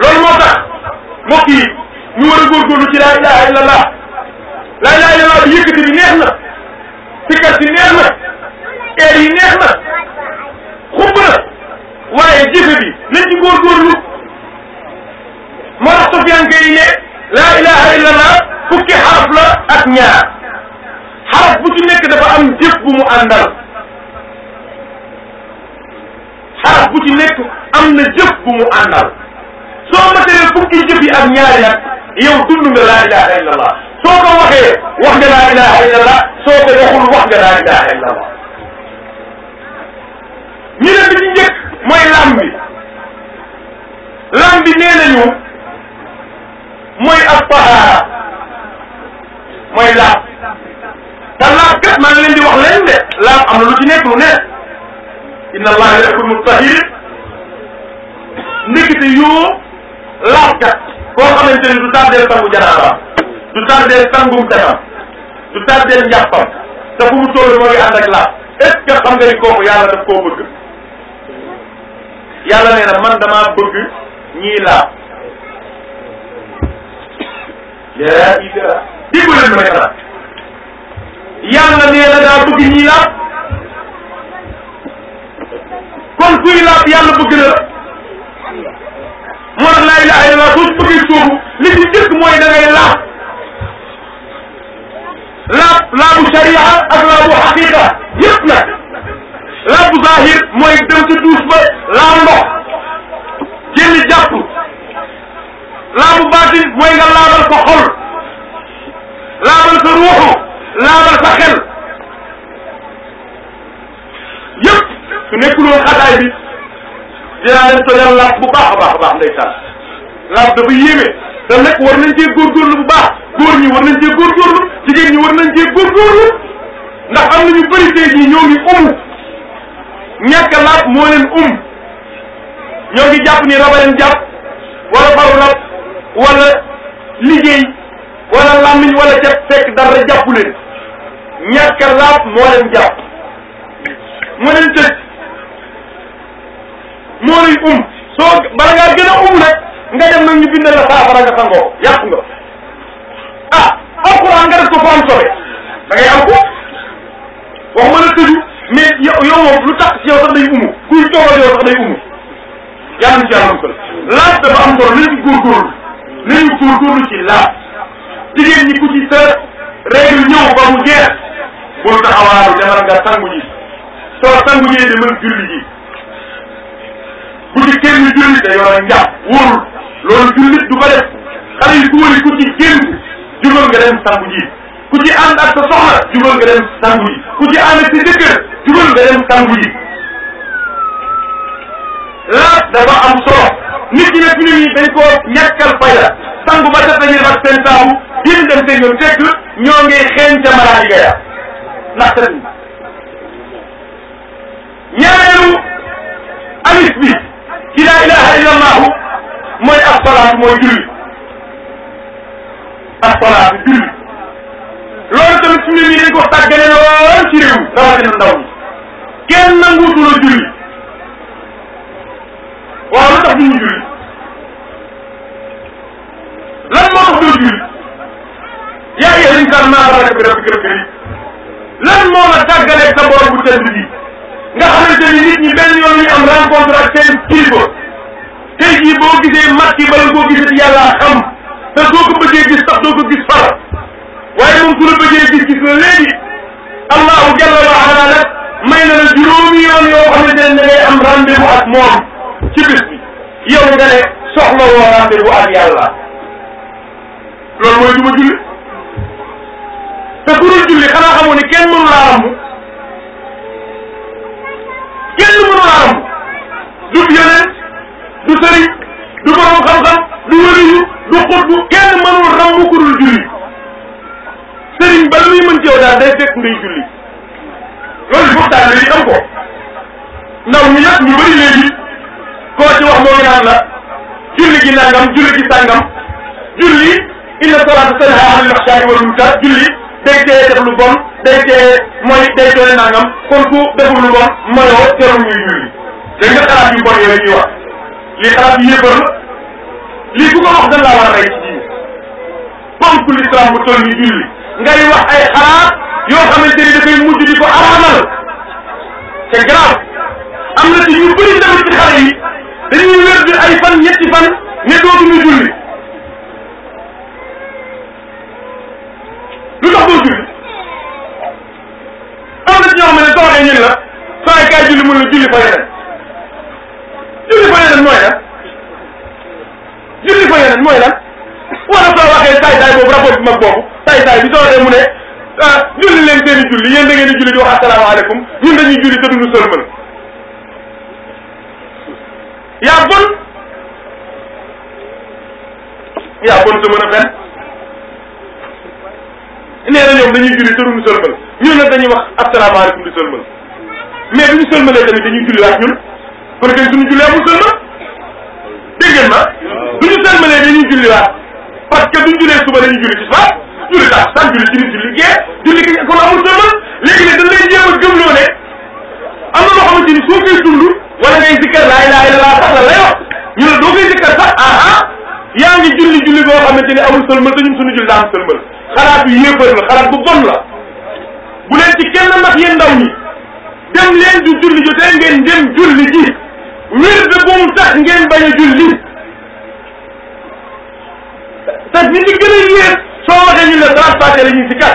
loolu moo tax mbokk yi ñu war a góorgóorlu ci laa ilaha illa allah laa ilaha illa allah bi yëkkati bi neex na sikkar si neex na eer yi neex na xumb na waaye jëfe bi nañ ci góorgóorlu moo tax sofiyanke yi ne laa ilaha illa allah fukki xaraf la ak ñaar xaraf bu ci nekk dafa am jëf bu mu àndal xaraf bu ci nekk am na jëf bu mu àndal soo matee fukki jëf yi ak ñaari nag yow dund nga laa ilaha illa allah soo ko waxee wax nga laa ilaha illa allah soo ko waxul wax nga laa ilaha illa allah ñu ne bi ci njëkk mooy lam bi lam bi nee nañu mooy ak tahaara mooy laab te laab kat maa ngi leen di wax leen de laab am na lu ci nekk lu nekk inna allaha yuhibbul mutahhirin ndekete yoo laab kat koo xamante ni du tardeel sangu janaaba du tardeel sangum setam du tardeel njàppam te fu mu toll moo ngi ànd ak laab est ce que xam nga ni kooku yàlla daf koo bëgg yàlla nee na man damaa bëgg ñii laa laa ilaa déggu leen ma ne xanaa yàlla nee na daa bëgg ñii laa kon kuy laab yàlla bëgg na la moo tax laa ilaaha illallaah soo bëggee sóobu li ci jëkk mooy da ngay laab laab laabu sharia ak laabu xaqiqa yëpp nag laabu zahir mooy dem ci duus ba laa ndox génn jàpp laabu baatin mooy nga laabal sa xol laabal sa ruuxu laabal sa xel yëpp su nekkuloon xataay bi dinaa leen tojal laaj bu baax a baax a baax ndeysaan laaj dafa yéeme te nag war nañ cee góorgóorlu bu baax góor ñi war nañ cee góorgóorlu jigéen ñi war nañ cee góorgóorlu ndax am na ñu bëri tey jii ñoo ngi umu ñàkk a laaj moo leen um ñoo ngi jàpp ni raba leen jàpp wala faru rab wala liggéey wala làmmiñ wala cat fekk dara jàpp leen ñàkk a laab moo leen jàpp moo leen tëj moo lay um soo bala ngaa gën a um nag nga dem nag ñu bindal la saafara nga sangoo yàqu nga ah alxuraan nga def ko fa am sobe da ngay am ko wax ma la tëju mais yow yow moom lu tax ci yow sax day umu kuy toogal yow sax day umu yàlla na ci yàlla musal laaj dafa am solo nañu góorgóorlu nañu góorgóorlu ci laaj jigéen ñi ku ci sa règle ñëw ba mu jeex bul taxawaaru demal nga sangu ji soo sangu jee demal julli ji bu ci kenn julli te yor a njàpp wóorul loolu jullit du ko def xale yu góor yi ku ci génn jugal nga dem sangu ji ku ci ànd ak sa soxna jugal nga dem sangu ji ku ci ànd ak sa jëkkër jugal nga dem sangu ji laaj dafa am solo nit ñi nag fi ne nii dañ koo ñàkkal fayda sangu ba set lañuy rax seen saabu yéen dem seen yoon fekk ñoo ngi xeeñ ca malaani gaya ndax set ñaareelu alif bi ci laa ilaha illa allahu mooy asalaatu mooy julli asalaatu julli loolu tamit suñu nit ñi dañ ko tàggale lool ci réew rawatina ndaw ñi kenn nanguutu la julli waaw lu tax duñu julli lan moo tax doo julli yaa ngi yéen incha maa xamal bi rabbi kër yi lan moo la tàggalee sa borom bu tëdd bi nga xamante ni nit ñi benn yoon ñu am rencontre ak seen kilifa tey jii boo gisee mag yi bala boo gisee yàlla xam te soo ko bëggee gis sax doo ko gis far waaye moom su la bëggee gis gis la léegi allahu jalla wa ala nag may na la juróomi yoon yoo xamante ne da ngay am rendez-vous ak moom ci bis yow nga ne soxla woo rendez-vous ak yàlla loolu mooy duma julli te ku dul julli xanaa xamoo ne kenn mënu laa rambu kenn mënu laa rambu du yeneen du sëriñ du borom xam-xam du wëriyu du xutbu kenn mënul rambu ku dul julli sëriñ ba lu muy mën ci yow daal day fekk ngay julli loolu foog taal bi am ko ndaw ñi nag ñu bëri léegi koo ci wax moo ngi naan la julli gi nangam julli gi sàngam julli inna salaata tanha anil fahshaa'i wal munkar julli day teye def lu bon day teye mooy day doole nangam kon ku deful lu bon mayoo jarul muy julli da nga xalaat yu bon yooyu ñuy wax lii xalaat yu yëppal lii ku ko wax dañ laa war a rey ci diine ponk l'islam bu toll ni julli ngay wax ay xalaat yoo xamante ni dafay mujj di ko araamal c'est grave am na ci ñu bëri tamit ci xale yi dañuy wér di ay fan ñetti fan ne dootuñu julli lu tax doo julli am na ci ñoo xam ne soo waxee ñun la soo ay kaay julli mun la julli fa yeneen julli fa yeneen mooy la julli fa yeneen mooy lan wala soo waxee saay saay boobu rapport bi mag boobu saay saay bi soo dee mu ne ah julli leen seen i julli yéen da ngeen di julli di wax asalaamaaleykum ñun dañuy julli te duñu sëlmal yaa bon yaa bon sa mën a fen nee na ñoom dañuy julli te duñu sëlmal ñun nag dañuy wax asalaamaaleykum di sëlmal mais bu ñu sëlmalee tamit dañuy julli waat ñun kon kenn suñu jullee amul sëlmal dégg ngeen ma bu ñu sëlmalee dañuy julli waat parce que bu ñu jullee suba dañuy julli ci soir julli tax san julli ci nit julli gee julli ki kon amul sëlmal léegi ne dañ lay jéem a gëmloo ne am na loo xamante ni soo koy dund wala ngay zikkar laa ilaha illallah sax la lay wax ñu ne doo koy zikkar sax ah ah yaa ngi julli julli boo xamante ni amul sëlmal te ñun suñu julli daa am sëlmal xalaat yu yéefar la xalaat bu bon la bu leen ci kenn ndax yéen ndaw ñi dem leen du julli ju tey ngeen dem julli ji wér de bu mu tax ngeen bañ a julli te nit ñi gën a yéeg soo waxee ñu ne salaat fàtte la ñuy zikkar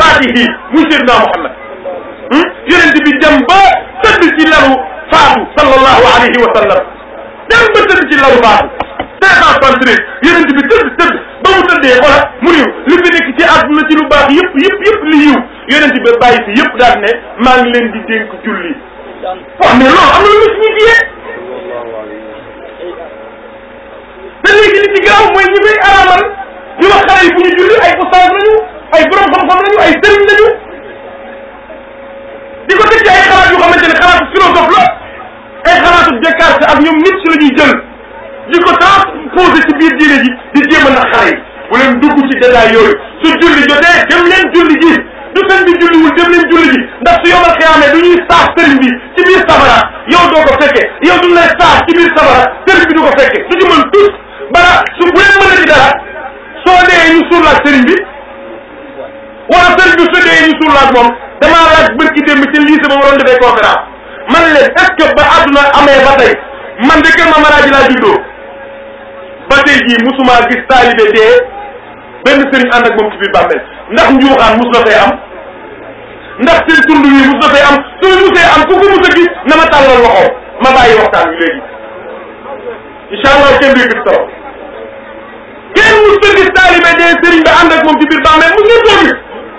faatihi muy Seydina Muhammad hmm? yonent bi dem ba tëdd ci lalu faatu sallallahu alayhi wa sallam dem ba tëdd ci lalu faatu cinq cent soixante-treize yonent bi tëdd tëdd ba mu tëddee xola mu niw li fi nekk ci àdduna ci lu baax yëpp yëpp yëpp li yiw yonent bi bàyyi fi yëpp daal ne maa ngi leen di dénk julli waaw mais loolu am na lu mu signifié te léegi li ci gaaw mooy ñi koy araamal di wax xale yi bu ñu julli ay ustaas lañu ay borom xam-xam lañu ay sëriñ lañu di ko teg ci ay xalaat yu xamante ne xalaatu philosophe la ay xalaatu Descartes ak ñoom nit si la ñuy jël di ko transposé ci biir diine ji di jéem a nax xale yi bu leen dugg ci détail yooyu su julli jotee dem leen julli ji du sëñ bi julliwul dem leen julli ji ndax su yomal xiyaamee du ñuy saaf sëriñ bi ci biir safara yow doo ko fekke yow du lay saaf ci biir safara sëriñ bi du ko fekke du ci mën tus bara su bu leen mën a di dara soo dee ñu suul ak sëriñ bi wala sëriñ bi su dee ñu suul ak moom damaa laaj bërki démb ci lycée ba ma doon defee conférence man leen est-ce que ba àdduna amee ba tey man de kër ma maraaji laa juddoo ba tey jii musuma gis taalibe dee benn sëriñ ànd ak moom ci biir bàmmeel ndax njuuxaan mus na fee am ndax seen tund yi mus na fee am suñu musee am ku ko mus a gis na ma tàllal loxo ma bàyyi waxtaan bi léegi incha allah kenn du yëkkati solo kenn mus na gis taalibe dee sëriñ ba ànd ak moom ci biir bàmmeel mus na koo gis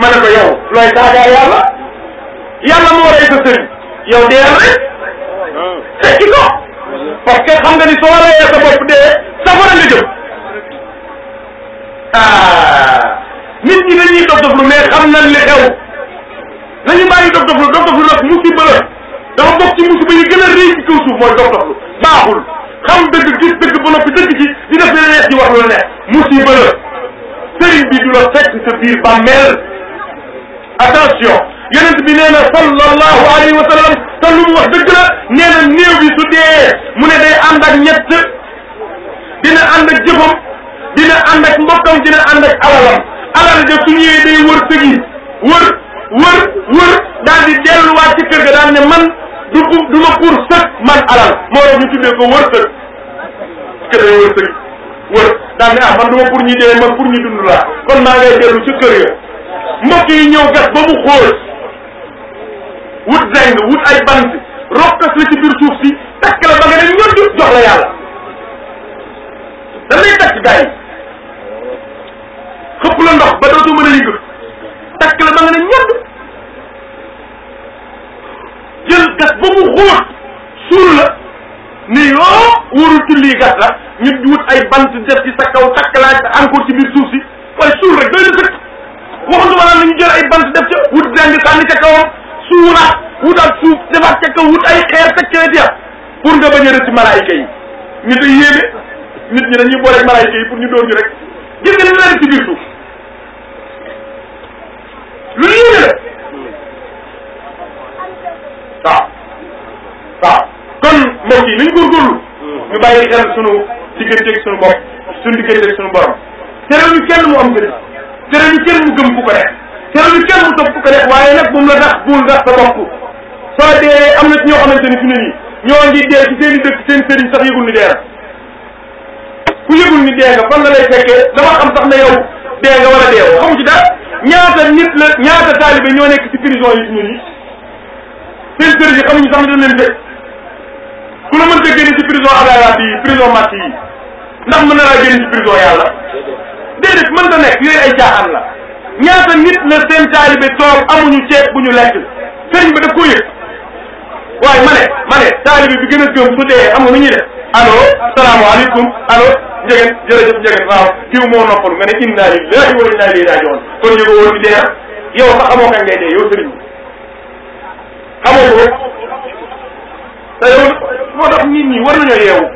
ma ne ko yow looy saaga yàlla yàlla moo rey sa sëriñ yow dee rek fekki ko parce que xam nga ni soo reyee sa bopp dee safara nga jëm ah nit ñi dañuy dof dof lu mais xam nañ li xew nañu bàyyi dof dof lu dof dof lu nag musiba la dafa bokk ci musiba yi gën a rëy ci kaw suuf mooy dox doxlu baaxul xam dëgg gis dëgg ba noppi dëgg ci di def la neex di wax lu neex musiba la sëriñ bi du la fekk sa biir bàmmeel attention yonent bi nee na sallallahu alayhi wa sallam te lu mu wax dëgg la nee na néew bi su dee mu ne day ànd ak ñett dina ànd ak jëfam dina ànd ak mbokkam dina ànd ak alalam alal ja su ñëwee day wër sëg yi wër wër wër daal di delluwaat ci kër ga daal ne man du du ma pour sëg man alal moo tax ñu tuddee ko wër sëg parce que day wër sëg wër daal ne ah man du ma pour ñi dee man pour ñi dund laa kon maa ngay dellu ci kër ga mbokk yi ñëw gas ba mu xóol wut zeng wut ay bant rokkas la ci biir suuf si takk la ba nga ne ñodd jox la yàlla da lay takk gars yi xëpp la ndox ba dootoo mën a yëngu takk la ba nga ne ñodd jël gas ba mu xóot suul la ni yoo wóorul ci lii gas la ñu wut ay bant def ci sa kaw takk laa encore ci biir suuf si waaye suul rek doy na sëkk waxantuma naan nañu jël ay bant def ca wut dend sànni ca kawam suulaat wutaat suuf defaat ca kaw wut ay xeer teg ca wet ya pour nga bañ a rëcc malaayika yi ñu day yéeme nit ñi dañuy boole malaayika yi pour ñu doon ñu rek gis nga li ñu leen ci biir suuf lu yéeme la waaw waaw kon mbokk yi nañu góorgóorlu ñu bàyyi xel sunu digganteeg sunu bopp sunu digganteeg sunu borom tere ñu kenn mu am gëdd tere ñu kenn mu gëm ku ko def tere ñu kenn mu topp ku ko def waaye nag bu mu la tax bul tax sa bopp soo dee am na ci ñoo xamante ni fi ne nii ñoo ngi dee ci seen i dëkk seen sëriñ sax yëgul ni dee na ku yëgul ni dee nga fan la lay fekkee dama xam sax ne yow dee nga war a deewoo xamu ci dara ñaata nit la ñaata taalibe ñoo nekk ci prison yi fi ne nii seen sëriñ yi xamuñu sax ne dañ leen tëj ku la mënta génn ci prison adalaat yi prison matt yi ndax mën na laa génn ci prison yàlla déedéet mën ta nekk yooyu ay caaxaan la ñaata nit la seen taalibe toog amuñu ceeb bu ñu lekk sëriñ ba daf ko yëg waaye ma ne ma ne taalibe bi gën a gëm su dee am nga nu ñuy def allo salaamaaleykum allo njëgën jërëjëf njëgën waaw diw moo noppalu nga ne inna lillahi wa inna ilayhi raji'un kon yëgoo woon bi dee yow sax amoo kañ ngay dee yow sëriñ xamoo ko te yow moo tax nit ñi war nañoo yeewu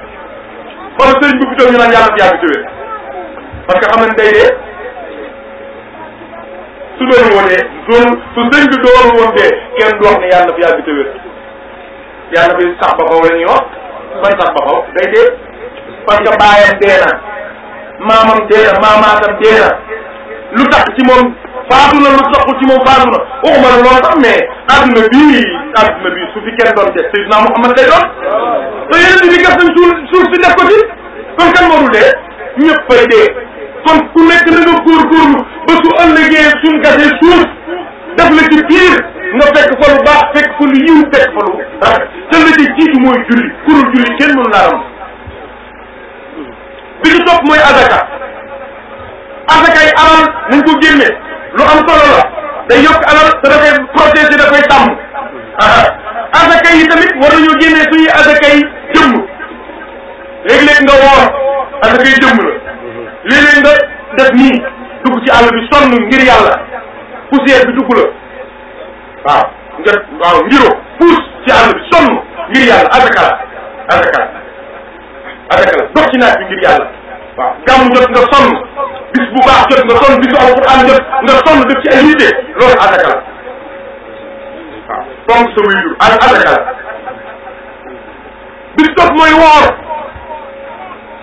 xool sëriñ bi fi toog ñu naan yàlla fi yàgg ci wér parce que xam nañ day dee su doon woon dee su sëriñ bi doon woon dee kenn du wax ne yàlla fi yàgg ci wér yàlla bi sax ba xaw la ñuy wax ban sax ba xaw day dee parce que baayam dee na maamam dee na maamaatam dee na lu tax ci moom faatu na lu taxul ci moom faatu na waxuma la loolu sax mais adduna bii adduna bii su fi kenn doon def Seydina Muhammad lay doon te yeneen bi gas nañ suul suul si def ko ci kon kan moo dul dee ñëpp fay dee kon ku nekk na nga góorgóorlu ba su ëllëgee suñ gasee suuf def la ci biir nga fekk fa lu baax fekk fa lu yiw fekk fa lu rafet te la ci jiitu mooy julli kurul julli kenn mënu laa ram bi ñu topp mooy azaka azaka yi alal nañ ko génne lu am solo la day yokk alal te dafay protéger dafay sàmm azaka yi tamit war nañoo génne suñuy azaka yi jëmm léegi-léegi nga woor azaka yi jëmm la léeg-léeg nga def nii dugg ci àll bi sonn ngir yàlla poussière bi dugg la waaw nga waaw ngiro puus ci àll bi sonn ngir yàlla asakala asakala asakala dox ci naaj bi ngir yàlla waaw gàmmu jot nga sonn bis bu baax jot nga sonn bisu alquran jot nga sonn def ci ay yitte loolu asakala waaw fonk sa wéyjur asakala bis topp mooy woor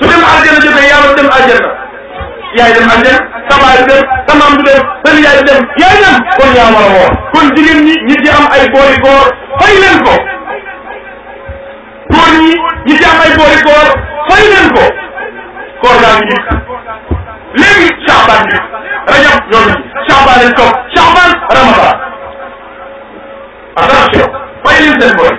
su dem aljana jotee yàlla dem aljana yaay dem aljana sa baay du dem sa maam du dem sa nijaay du dem yaay dem kon yaa war a woor kon jigéen ñi ñi ci am ay boori koor fay leen ko góor ñi ñi ci am ay boori koor fay leen ko koor daa ngi dikk léegi Shaaban bi Rajab ñoo ngi Shaaban leen toog Shaaban Ramadan attention fay leen seen boori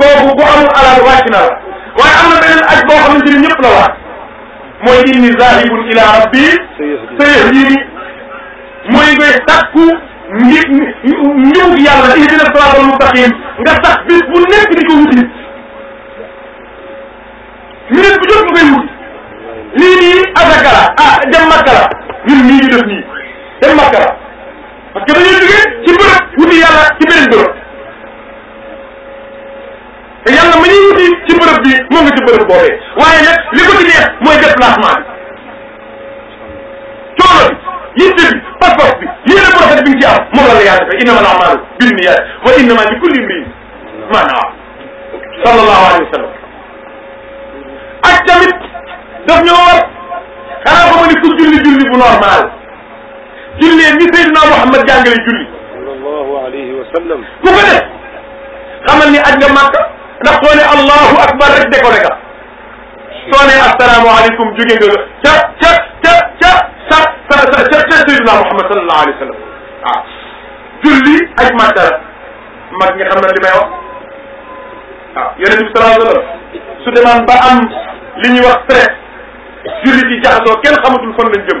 kooku bu amul alal wàcc na la waaye am na beneen aj boo xamante ni ñëpp la war mooy inni zahibun ila rabbi sayahdini mooy ngay takku ngir njub yàlla ihdina siraatal mustaqim nga sax bis bu nekk di ko wuti minute bu jot nga koy wuti lii nii asaka la ah dem makka la ñun nii ñu def nii dem makka la parce que dañoo jógee ci bërëb wuti yàlla ci beneen bërëb te yàlla ma ñuy wuti ci bërëb bi moo nga ci bërëb boobee waaye nag li ko ci neex mooy déplacement bi coono bi yitte bi pas-pas bi yéene bu rafet bi nga ci am moom la la yàlla defee innama al amalu binniyaat wa innama li kulli imriin ma nawaa sallallahu alayhi wa sallam ak tamit daf ñoo war xanaa xama ni ku julli julli bu normal jullee ni Seydina Muhammad jàngale julli sallallahu alayhi wa sallam ku ko def xamal ni aj nga màkk ndax soo ne allahu akbar rek décoré ka soo ne asalaamaaleykum jóge nga la ca ca ca ca sa sa sa ca ca Seydina Muhammad sallallahu alayhi wa sallam waaw julli aj màkk la mag ñi xam na li may wax waaw yonent bi sallallahu alayhi wa sallam su demaan ba am li ñuy wax presse julli ci jaxasoo kenn xamatul fan lañ jëm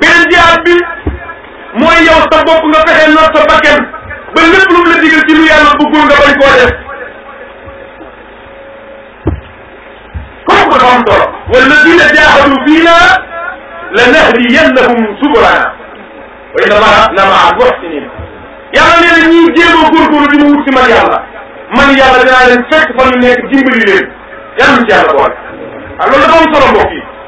beneen jihaad bi mooy yow sa bopp nga fexe noot sa bakkan ba lépp lu mu la digal ci lu yàlla bëggul nga bañ koo def kooku dafa am solo walladina jaahadu fiina lanahdiyannahum subulana wa inna allaha la maa muhsinin yàlla nee na ñuy jéem a góorgóorlu di ma wut si man yàlla man yàlla dinaa leen fekk fa ñu nekk dimbali leen yàlla ci yàlla boole ah loolu dafa am solo mbokk yi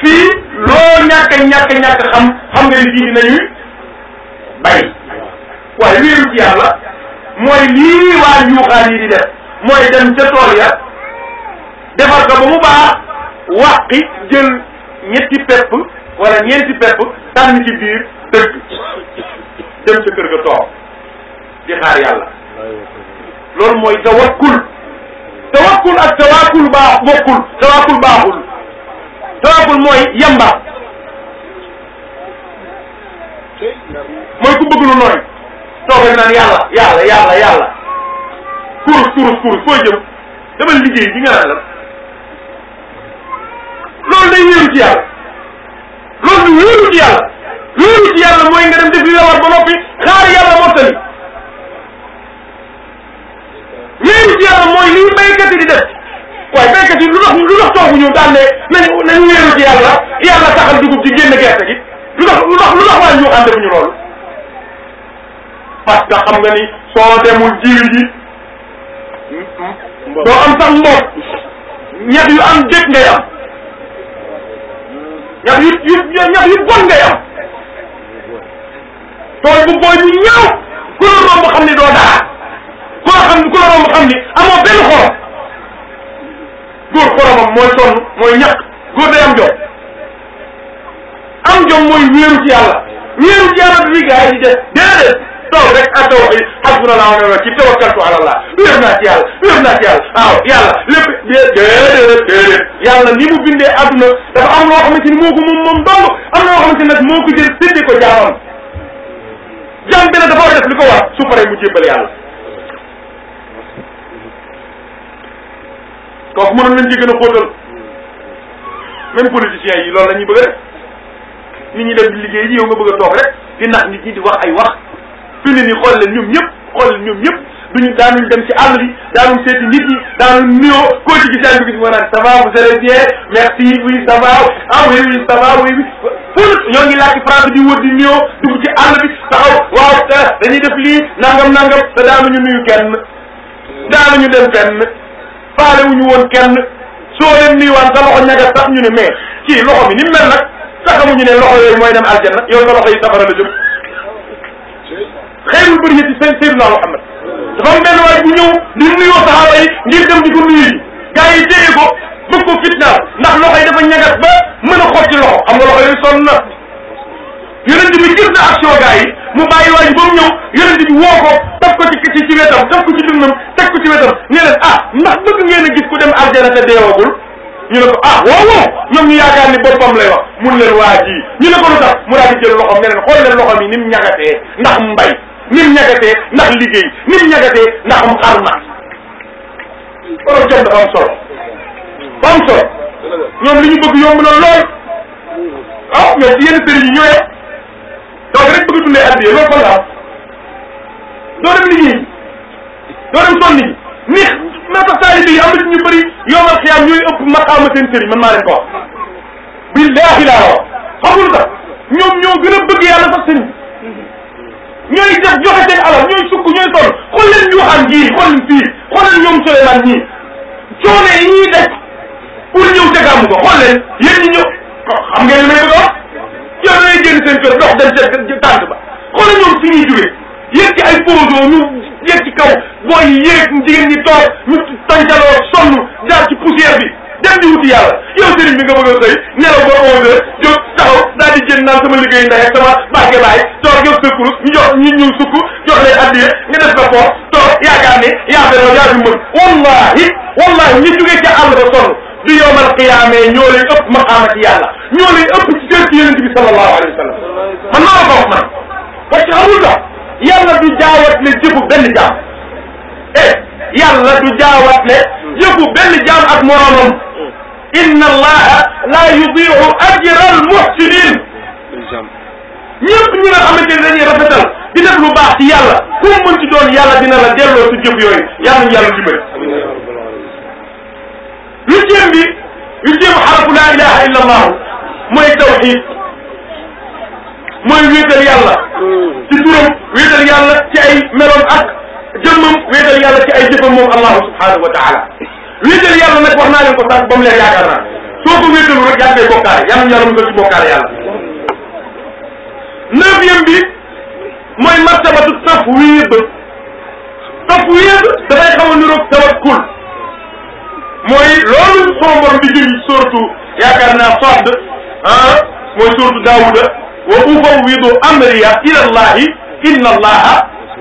fii loo ñàkk a ñàkk a ñàkk xam xam nga ni fii dinañu bàyyi waaye wéeru ci yàlla mooy lii waa yuuxaan yi di def mooy dem ca tool ya defar ko ba mu baax wàqi jël ñetti pepp wala ñeenti pepp tànn ci biir dëgg dem ca kër ga toog di xaar yàlla loolu mooy tawakkul tawakkul ak tawakkul baax bokkul tawakkul baaxul tawakkul mooy yamba mooy ku bëgg lu nooy toog rek naan yàlla yàlla yàlla yàlla kurus kurus kurus foo jëm dama liggéey bi nga naan la loolu day wéeru ci yàlla loolu du wóolu ci yàlla wóolu ci yàlla mooy nga dem def li la war ba noppi xaar yàlla mottali wóolu ci yàlla mooy li béykat yi di def waaye béykat yi lu tax lu tax toogu ñu daan ne nañ nañ wéeru ci yàlla yàlla saxal dugub ci génn gerte gi lu tax lu tax lu tax waaye ñu ànd defuñu loolu parce que xam nga ni soo demul jiw ji doo am sax mboot ñax yu am jëkk ngay am ñax yu yu ñax yu bon ngay am tool bu booy bu ñaaw ku la romb xam ni doo dara ku la xam ku la romb xam ni amoo benn xorom góor xoromam mooy sonn mooy ñàkk góor day am jom am jom mooy wéeru ci yàlla wéeru ci yàlla bi gaa yi di def déedéet toog rek ak taw bi hasbunallahu wa ni'mal wakiil tawakkaltu ala Allah wéer naa ci yàlla wéer naa ci yàlla waaw yàlla lépp déedéet déedéet yàlla ni mu bindee adduna dafa am loo xamante ni moo ko moom moom dong am na loo xamante nag moo ko jël séddee ko jaamam jaam bi nag dafa war a def li ko war su paree mu jébbal yàlla kooku mënoon nañ ci gën a xóotal même politiciens yi loolu la ñuy bëgg rek nit ñi dem di liggéey ji yow nga bëgg a toog rek di nax nit ñi di wax ay wax fi ne nii xool leen ñoom ñëpp xool leen ñoom ñëpp duñu daanuñ dem ci àll bi daanuñ seeti nit ñi daanuñ nuyoo koo ci gis yaa ngi gis moo naan ça va vous allez bien merci oui ça va ah oui oui ça va oui oui pour ñoo ngi laaj ci France di wër di nuyoo dugg ci àll bi taxaw waaw dañuy def lii nangam nangam te daanuñu nuyu kenn daanuñu dem fenn faale wuñu woon kenn soo leen niiwaan sa loxo ñaga sax ñu ne mais kii loxo bi ni mu mel nag te xamuñu ne loxo yooyu mooy dem aljanna yow sa loxo yi safara la jëm xeyrul bëri yëpp seen Seydina Muhammad dafa am benn waay bu ñëw di nuyoo saxaaba yi ngir dem di ko nuyu yi gars yi téye ko bëgg ko fitnaal ndax loxo yi dafa ñagas ba mën a xotti loxo xam nga loxo yooyu sonn na yonent bi gis na action gars yi mu bàyyi waa ji ba mu ñëw yonent bi woo ko daf ko ci ci ci wetam daf ko ci dundam teg ko ci wetam ne leen ah ndax bëgg ngeen a gis ku dem aljana te deewagul ñu ne ko ah waaw waaw ñoom ñu yaakaar ni boppam lay wax mun leen waa ji ñu ne ko lu tax mu daal di jël loxoom ne leen xool leen loxoom yi ni mu ñagatee ndax mbay ni mu ñagatee ndax liggéey ni mu ñagatee ndax mu xar na borom jom dafa am solo ba am solo ñoom li ñu bëgg yomb na lool ah mais ci yenn sëriñ yi ñoo yem donc rek bëgg a dundee addiya loolu fan la am doo dem liggéey doo dem sonni ni mais sax taalibe yi am na ci ñu bëri yomal xiyaam ñooy ëpp maqaama seen sëriñ man maa leen ko wax billaahi laa wax xamul sax ñoom ñoo gën a bëgg yàlla sax sëriñ ñooy def joxe seen alal ñooy sukk ñooy sonn xool leen ñu waxaan jii xool leen fii xool leen ñoom Souleymane ñii coono yi ñuy def pour ñëw ca gàmm ko xool leen yéen ñi ñëw xam ngeen li may bëgg a wax yow da ngay génn seen kër dox dem ca tànt ba xoolal ñoom fi ñuy jógee yéeg ci ay poso ñu yéeg ci kaw booy yi yéeg jigéen ñi toog ñu tàncaloo sonn jaar ci poussière bi dem di wuti yàlla yow sëriñ bi nga bëgg a xëy nelaw ba 11h jóg taxaw daal di génn naan sama liggéey ndey ak sama barke baay toog yow sa kurus ñu jox ñu ñëw sukk jox leen addiya nga def sa poos toog yaakaar ne yaa fi raw yaa fi mën wallahi wallahi ñi jógee ca àll ba sonn du yowmal qiyaame ñoo lay ëpp maqaama ci yàlla ñoo lay ëpp ci jël ci yonent bi sallallahu alayhi wa sallam man maa la ko wax man parce que amul dox yàlla du jaawat le jëfu benn jaam eh yàlla du jaawat le jëfu benn jaam ak moroomam inna allaha la yudiu ajra al muhsinin ñëpp ñi nga xamante ne dañuy rafetal di def lu baax ci yàlla ku mu mën ci doon yàlla dina la delloo sa jëf yooyu yàlla ñu yàlla dimbali lu jéem bi lu jéem xarafu laa ilaha illa allah mooy tawxid mooy wéetal yàlla ci turam wéetal yàlla ci ay meloom ak jëmmam wéetal yàlla ci ay jëfam moom allahu subhanahu wa taala wéetal yàlla nag wax naa leen ko sànq ba mu leer yaakaar naa soo ko wéetalu rek yaa ngi bokkaale yàlla ñu yàlla musal ci bokkaale yàlla neuvième bi mooy martabatu tafwid tafwid dafay xaw a niroog tawakkul mooy loolu sama borom di jëriñ sortu yaakaar naa Saad ah mooy sortu Daawuda wa ufawwidu amriya ila allahi inna allaha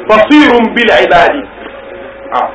basirun bil ibadi waaw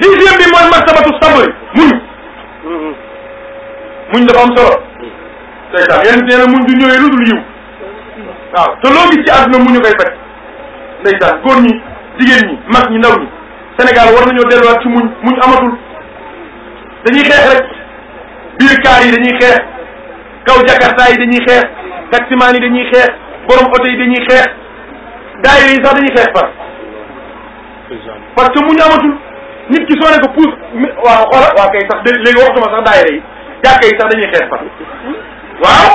dixième bi mooy martabatu sabr muñ muñ dafa am solo tey sax yéen nee na muñ du ñëwee lu dul yiw waaw te loo gis ci àdduna muñu koy faj ndeysaan góor ñi jigéen ñi mag ñi ndaw ñi Sénégal war nañoo delluwaat ci muñ muñ amatul dañuy xeex rek biir kaar yi dañuy xeex kaw jakarta yi dañuy xeex taximaan yi dañuy xeex borom oto yi dañuy xeex daayira yi sax dañuy xeex far parce que muñ amatul nit ki soo ne ko puus waaw xoola waaw kay sax léegi waxtuma sax daayira yi jàkka yi sax dañuy xeex sax waaw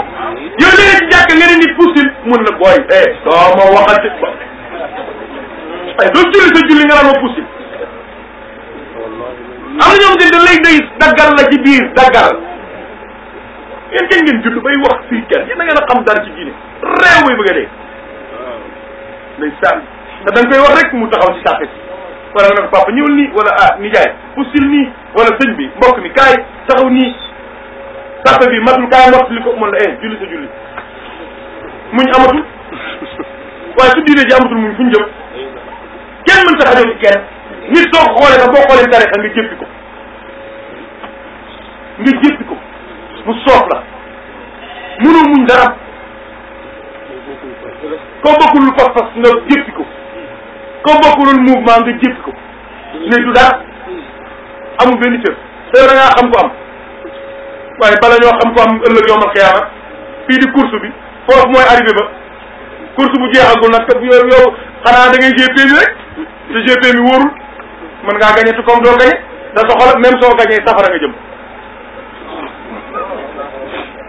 yow léegi ci jàkka nga ne nit puusil mun la booy eh doo ma waxal ci ba ay doo julli sa julli nga naan ma puusil am na ñoom te da lay day daggal la ci biir daggal yéen kañ ngeen judd bay wax fii kenn yéen da ngeen a xam dara ci diine réew muy bëgg a dee ndeysaan te da nga koy wax rek mu taxaw ci sàppe si wala nga ne ko papa ñëwal nii wala ah nijaay pussil nii wala sëñ bi mbokk mi kaay taxaw nii sàppe bi matul kaay mott li ko mën la eh julli sa julli muñ amatul waaye su diine ji amatul muñ fuñ jëm kenn mën ta xajoo ci kenn nit soo ko xoolee sax boo xoolee tarixa nga jéppi ko nga jéppi ko mu soof la mënoo muñ dara koo bokkul lu pas-pas nga jéppi ko koo bokkulul mouvement nga jéppi ko ne du dara amul benn cër te da ngaa xam ko am waaye bala ñoo xam ko am ëllëg yoomal xiyaama fii di course bi foofu mooy arrivé ba course bu jeexagul nag te yow yow xanaa da ngay GP bi rek te GP bi wóorul mën ngaa gañe te comme doo gañe da soxla même soo gañee safara nga jëm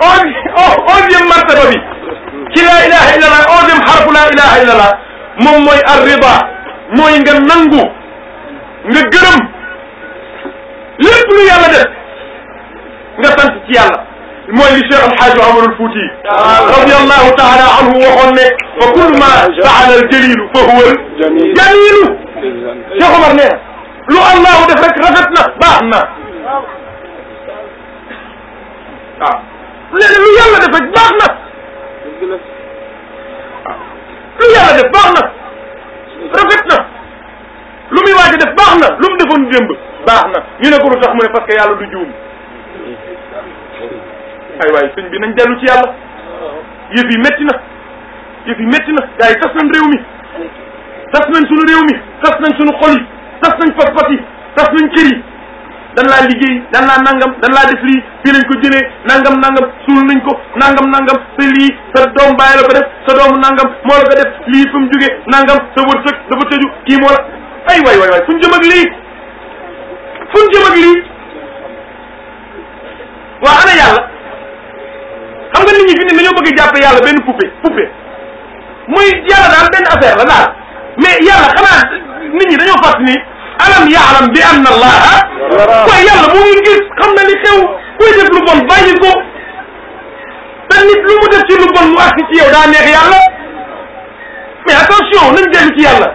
on oh, onzième martaba bi ci laa ilaha illa allah onzième xarfu laa ilaha illa allah moom mooy ar rida mooy nga nangu nga gërëm lépp lu yàlla def nga sant ci yàlla mooy li Cheikh Alhaji Omarul Fouti radiyallahu taala anhu waxoon ne fa kullu ma faala al jalilu fa huwa al jalilu Cheikh Omar nee na lu allahu def rek rafet na baax na waaw léegi lu yàlla def rek baax na waaw lu yàlla def baax na rafet na lu muy waaj a def baax na lu mu defoon démb baax na ñu ne ko lu tax mu ne parce que yàlla du juum ay waay sëñ bi nañ dellu ci yàlla yëf yi métti na yëf yi métti na gars yi tas nañ réew mi tas nañ suñu réew mi tas nañ suñu xol yi tas nañ pas-pas yi tas nañ kër yi dan laa liggéey dan laa nangam dan laa def lii fii lañ ko jëlee nangam nangam suul nañ ko nangam nangam sa lii sa doom bàyyi la ko def sa doomu nangam moo la ko def lii fu mu jóge nangam sa wërsëg dafa tëju kii moo la ay waay waay waay fu ñu jëm ak lii fu ñu jëm ak lii waaw ana yàlla xam nga nit ñi fi ne dañoo bëgg a jàpp yàlla benn poupée poupée muy yàlla daal benn affaire la daal mais yàlla xanaa nit ñi dañoo fàtt ni alam yaalam bi anna allaha waaye yàlla moo ngi gis xam na li xew kuy def lu bon bàyyi ko te nit lu mu def ci lu bon mu agsi ci yow daa neex yàlla mais attention nañ dellu ci yàlla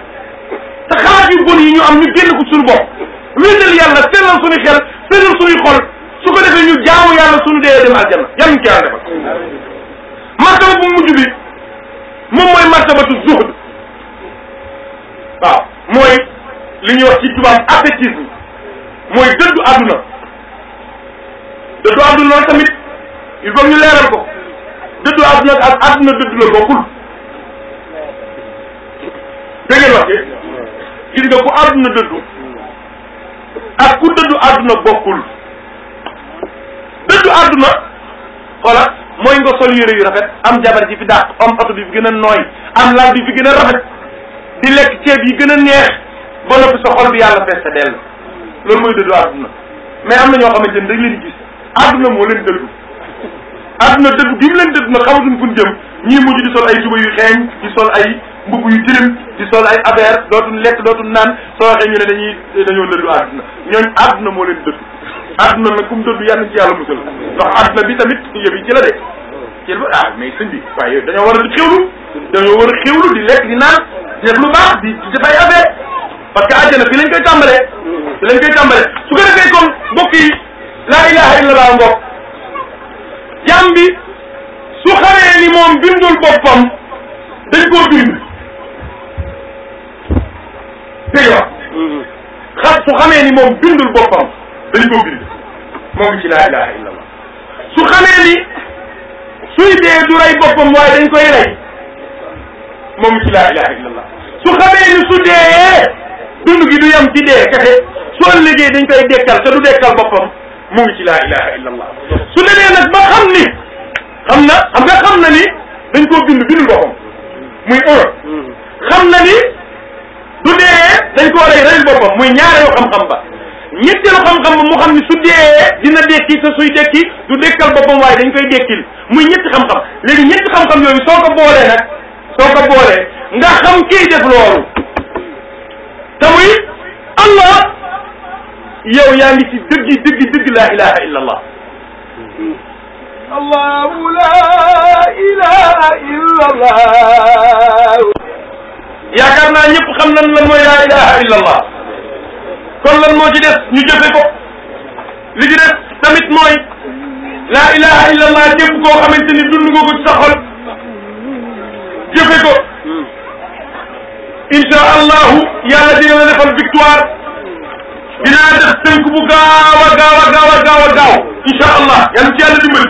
te xalaat yu bon yi ñu am ñu génn ko suñu bopp wéetal yàlla sellal suñu xel sellal suñu xol su ko defee ñu jaamu yàlla suñu dee dem aljanna yàlla ñu ko yàlla defal martaba bu mujj bi moom mooy martabatu zuhd waaw mooy li ñuy wax ci tubaab ascétisme mooy dëddu àdduna dëddu àdduna loolu tamit il faut ñu leeral ko dëddu àdduna ak àdduna dëddu la bokkul dégg ngeen wax gis nga ku àdduna dëddu ak ku dëddu àdduna bokkul dëddu àdduna xoola mooy nga sol yére yu rafet am jabar ji fi dàq am oto bi fi gën a nooy am lal bi fi gën a rafet di lekk ceeb yi gën a neex ba noppi sa xol bi yàlla fees sa dell loolu mooy dëddu àdduna mais am na ñoo xamante ni dañ leen gis àdduna moo leen dëddu àdduna dëgg bi mu leen dëgg ma xamatuñ fu ñu jëm ñii mujj di sol ay tuba yu xeeñ di sol ay mbubb yu tilim di sol ay affaire dootuñ lekk dootuñ naan soo waxee ñu ne dañuy dañoo dëddu àdduna ñooñ àdduna moo leen dëddu àdduna nag ku mu dëddu yàlla ci yàlla musal ndax àdduna bi tamit yëf yi ci la de ci la ah mais sëñ bi waaye yooyu dañoo war a di xewlu dañoo war a xewlu di lekk di naan di def lu baax di di def ay affaire parce que àjjana fi lañ koy tàmbalee fi lañ koy tàmbalee su ko defee comme mbokk yi laa ilaha illallah ngoog jàmm bi su xamee ni moom bindul boppam dañ koo bind dégg nga mm-hmm. xam su xamee ni moom bindul boppam dañ koo bind moom ci laa ilaha illallah su xamee ni suy dee du rey boppam waaye dañ koy rey moom ci laa ilaha illallah su xamee ni su dee dund gi du yem ci dee kese soo liggéey dañ koy dekkal te du dekkal boppam mu ngi ci laa ilaha illallah su demee nag ba xam ni xam na xam nga xam na ni dañ koo bind bindul boppam muy un xam na ni du dee dañ koo rey reyul boppam muy ñaareelu xam-xam ba ñetteelu xam-xam ba mu xam ni su dee dina dekki te suy dekki du dekkal boppam waaye dañ koy dekkil muy ñetti xam-xam léegi ñetti xam-xam yooyu soo ko boolee nag soo ko boolee nga xam kiy def loolu te muy allah yow yaa ngi ci dëggi dëggi dëgg la ilaha illa allah allahu la ilaha illa allah yaakaar naa ñëpp xam lan lan mooy la ilaha illa allah kon lan moo ci des ñu jëfe ko li ci def tamit mooy laa ilaha illa allah képp koo xamante ni dund nga ko ci sa xol jëfe ko insha allahu yàlla dina la defal victoire dinaa def tënk bu gaaw a gaaw a gaaw a gaaw a gaaw insha allah yàlla ci yàlla dimbali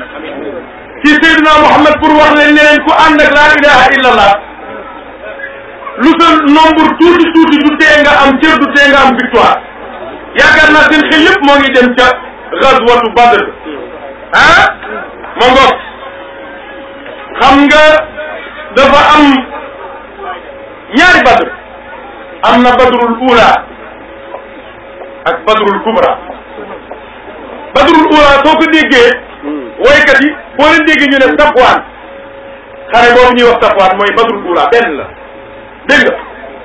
ci Seydina Muhammad pour wax leen ne leen ku ànd ak laa ilaha illallah lu sa nombre tuuti tuuti du tee nga am cër du tee nga am victoire yaakaar naa seen xel yëpp moo ngi dem ca gazwatu Badr ah ma ngoog xam nga dafa am ñaari Badr am na Badrul ula ak badrul kubra badrul ula soo ko déggee waykat yi boo leen déggee ñu ne safwaan xare boobu ñuy wax safwaan mooy badrul ula benn la dégg nga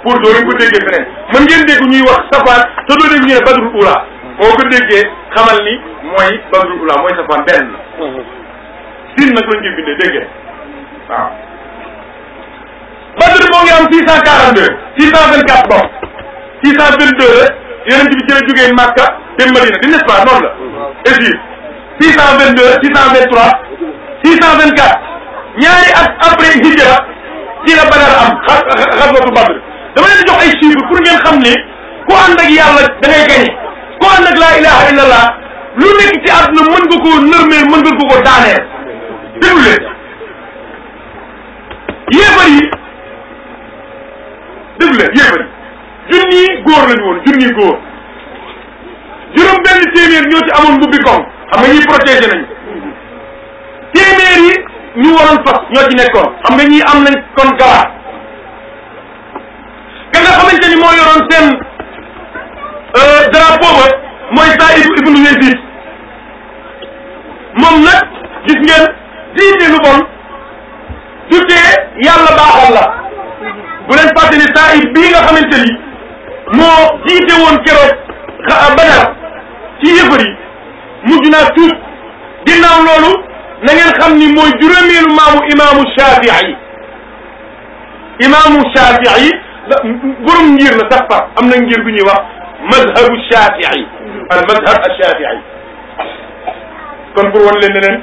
pour doo leen ko déggee feneen mën ngeen dégg ñuy wax safwaan te doo dégg ñu ne badrul ula boo ko déggee xamal ni mooy badrul ula mooy safwaan benn la sin nag lañ koy bindee dégg waaw Badr moo ngi am six cent quarante deux six cent vingt quatre bopp six cent vingt deux la yonent bi jële jógee Makka dem Madina di n'est-ce pas noonu la Égypte six cent vingt deux six cent vingt trois six cent vingt quatre ñaari at après hijra ci la Badar am xa xaswatu Badr dama leen di jox ay chiffres pour ngeen xam ni ku ànd ak yàlla da ngay gañe ku ànd ak laa ilaha illallah lu nekk ci àdduna mën nga koo nërmeel mën nga ko ko daaneel déglu leen yéefar yi déglu leen yéefar yi junni góor lañu woon junni góor juróom benn téeméer ñoo ci amoon mbubbi koŋ xam nga ñuy protégé nañu téeméer yi ñu waroon fas ñoo ci nekkoon xam nga ñii am nañ kon galaat ka nga xamante ni moo yoroon seen euh, drapeau ba mooy saa ibu ibnu Yazid moom nag gis ngeen diine lu bon du tee yàlla baaxal la bu leen fàtte ni saa it bii nga xamante ni moo jiite woon keroog xa ah, Badar ci yëfar yi mujj naa tuub ginnaaw loolu na ngeen xam ni mooy juróomeelu maamu imaamu Shafii yi imaamu Shafii yi borom ngir la sax far am na ngir bu ñuy wax mazhabu Shafii al mazhab al Shafii kon pour wan leen ne leen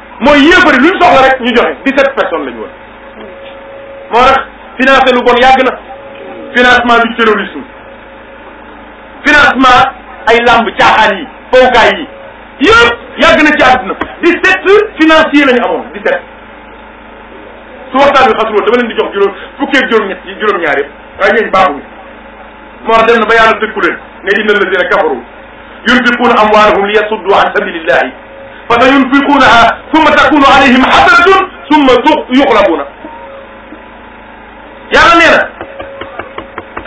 mooy yéefari luñ soxla rek ñu joxe dix sept personnes lañu woon moo tax financé lu bon yàgg na financement du terrorisme financement ay làmb caaxaan yi fowkaay yi yëpp yàgg na ci àdduna dix sept financier la ñu amoon dix sept su waxtaan bi xasuloon dama leen di jox juróom fukki ak juróom ñett yi juróom-ñaar yëpp waaye ñooñu baaxuñu moo tax dem na ba yàlla dëkku leen ne inna alladina kafaru yunfiquuna amwaalahum li yasuddu an sabilillahi fa sa yunfiquunaha summa takunu alayhim xasratun summa yuxlabuuna yàlla nee na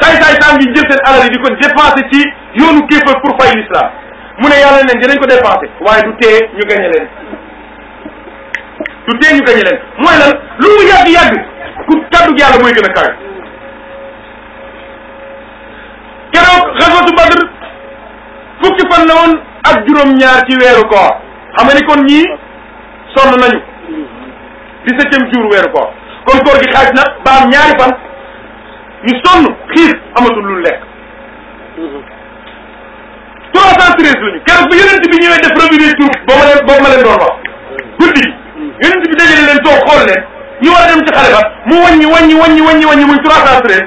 saay saay saam yi jël seen alal yi di ko dépensé ci yoonu kéefër pour fay l'islam mu ne yàlla neen dinañ ko dépensé waaye du tee ñu gañe leen du tee ñu gañe leen mooy lan lu mu yàgg-yàgg ku kàddu yàlla mooy gën a kawe keroog xaswatu badr fukki fan la woon ak juróom-ñaar ci weeru koor xam nga ni kon ñii sonn nañu dix-septième jour weeru koor kon koor gi xaaj na ba am ñaari fan ñu sonn xiif amatul lu lekk trois cent treize lañu keroog bu yonent bi ñëwee def revue des troupes boobu leen boobu ma leen doon wax guddi gi yonent bi dajale leen toog xool leen ñu war a dem ci xale ba mu wàññi wàññi wàññi wàññi wàññi muy trois cent treize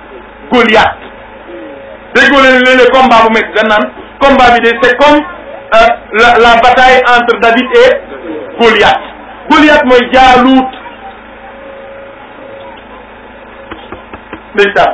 Goliath déggoo leen léeg-léeg combat bu métti dañ naan combat bi de c'est comme euh, la la bataille entre David et Goliath Goliath mooy Jaaluut ndeysaan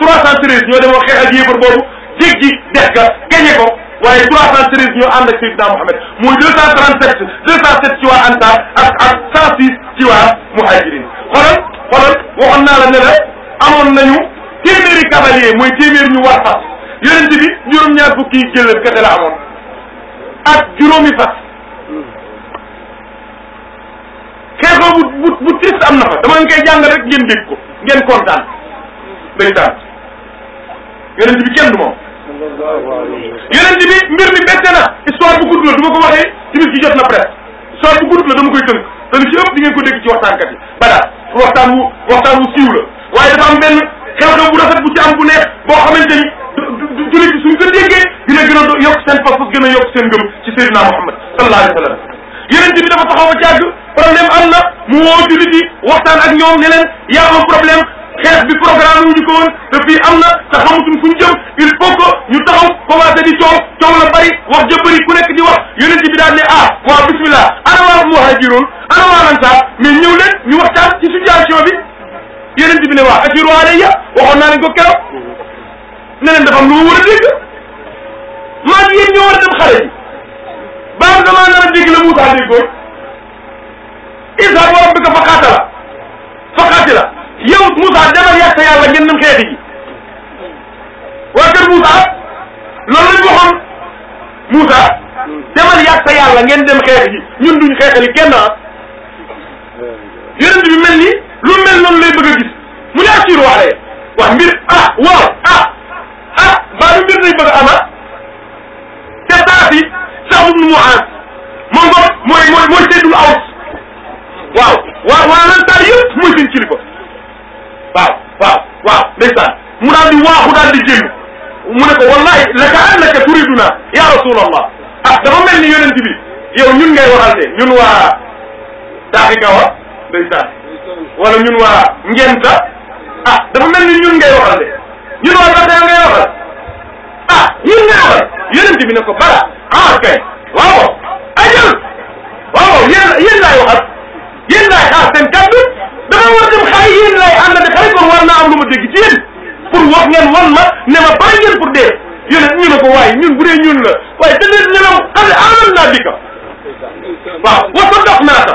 313 ñoo demoo xeex ak yéefar boobu jéggi dex ga gañe ko waaye 313 ñoo ànd ak Seydina Muhammad muy 237 207 ci waa Ansaar ak ak 106 ci waa Muhajirin xoolal xoolal waxoon naa la ne la amoon nañu téeméeri cavalier mooy téeméer ñu war fas yonent bi juróom-ñaar fukki yi jëlal kese la amoon ak juróomi fas xeexoo bu bu bu triste am na fa dama leen koy jàngal rek ngeen dégg ko ngeen kontaan ndeysaan yonent bi kenn du moom yonent bi mbir mi bette na histoire bu gudd la du ma ko waxee timis gi jot na presque histoire bu gudd la dama koy tënk te lu ci ëpp di ngeen ko dégg ci waxtaankat yi balaa waxtaan wu waxtaan wu siiw la waaye dafa am benn xew-xew bu rafet bu ci am bu neex boo xamante ni jullit suñ ko déggee dina gën a yokk seen pas-pas gën a yokk seen ngëm ci Seydina Muhammad sallallahu alayhi wa sallam yonent bi dafa taxaw a jàgg problème am na mu woo jullit yi waxtaan ak ñoom ne leen yaa am problème xeex bi programme wu ñu ko woon te fii am na te xamatuñ fu ñu jëm il faut que ñu taxaw commencé di coow coow la bari wax ja bari ku nekk di wax yonent bi daal ne ah waaw bismillah ana waa muhaajiroon ana waa ansaar mais ñëw leen ñu waxtaan ci situation bi yonent bi ne waa asiru alayya waxoon naa leen ko keroog ne leen dafa am lu ma war a dégg maa ngi yéen ñoo war a dem xare ji baax damaa nar a dégg la Moussa déggoon Isa wa rabbika fa qaatala fa qaatila yow Moussa demal yàq sa yàlla ngeen dem xeexi ji waa kër Moussa loolu lañ waxoon Moussa demal yàq sa yàlla ngeen dem xeexi ji ñun duñ xeexali kenn ah yonent bi mel ni lu mel noonu lay bëgg a gis mu ne assiru alaya waa mbir ah waaw ah ah baa du mbir nañ bëgg ama te saa si sax mu mu aas moom ko mooy mooy mooy seydul aws waaw waaw waa lantaar yëpp mooy seen kilifa waaw waaw waaw ndeysaan mu daal di waaxu daal di jënd mu ne ko wallahi laka annaka turiduna ya rasulallah ah dafa mel ni yonent bi yow ñun ngay waxal de ñun waa daaxi gawa ndeysaan wala ñun waa ngenta ah dafa mel ni ñun ngay waxal de ñun waa Barthélemy ngay waxal ah ñun ngay waxal yonent bi ne ko bara ah kay waaw ajal waaw yéen yéen laay waxal yéen laay xaar seen kàddu dama war dem xaar yéen laay ànd de xarit kon war naa am lu ma dégg ci yéen pour wax ngeen wan ma ne ma bàyyi ngeen pour dee yonent ñu ne ko waaye ñun bu dee ñun la waaye te leen ne la xam ne amal naa bi ka waaw wa saddaqnaaka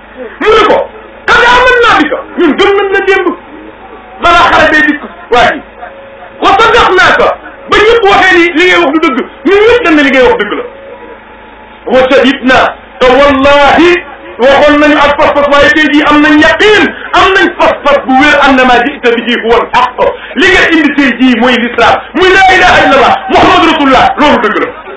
mu ne ko xanaa mën naa bi ko ñun gëm nañ la démb balaa xale bee dikk waa ji wa saddax naa ko ba ñëpp waxee ni li ngay wax du dëgg ñun ñëpp dañ ne li ngay wax dëgg la wa shahid naa te wallahi waxoon nañu ak pas-pas waaye tey jii am nañ yaqin am nañ pas-pas bu wér am na maa jita bi jii huwa al haqq li nga indi tey jii mooy l'islam muy la ilaha illallah muhammad rasulullah loolu dëgg la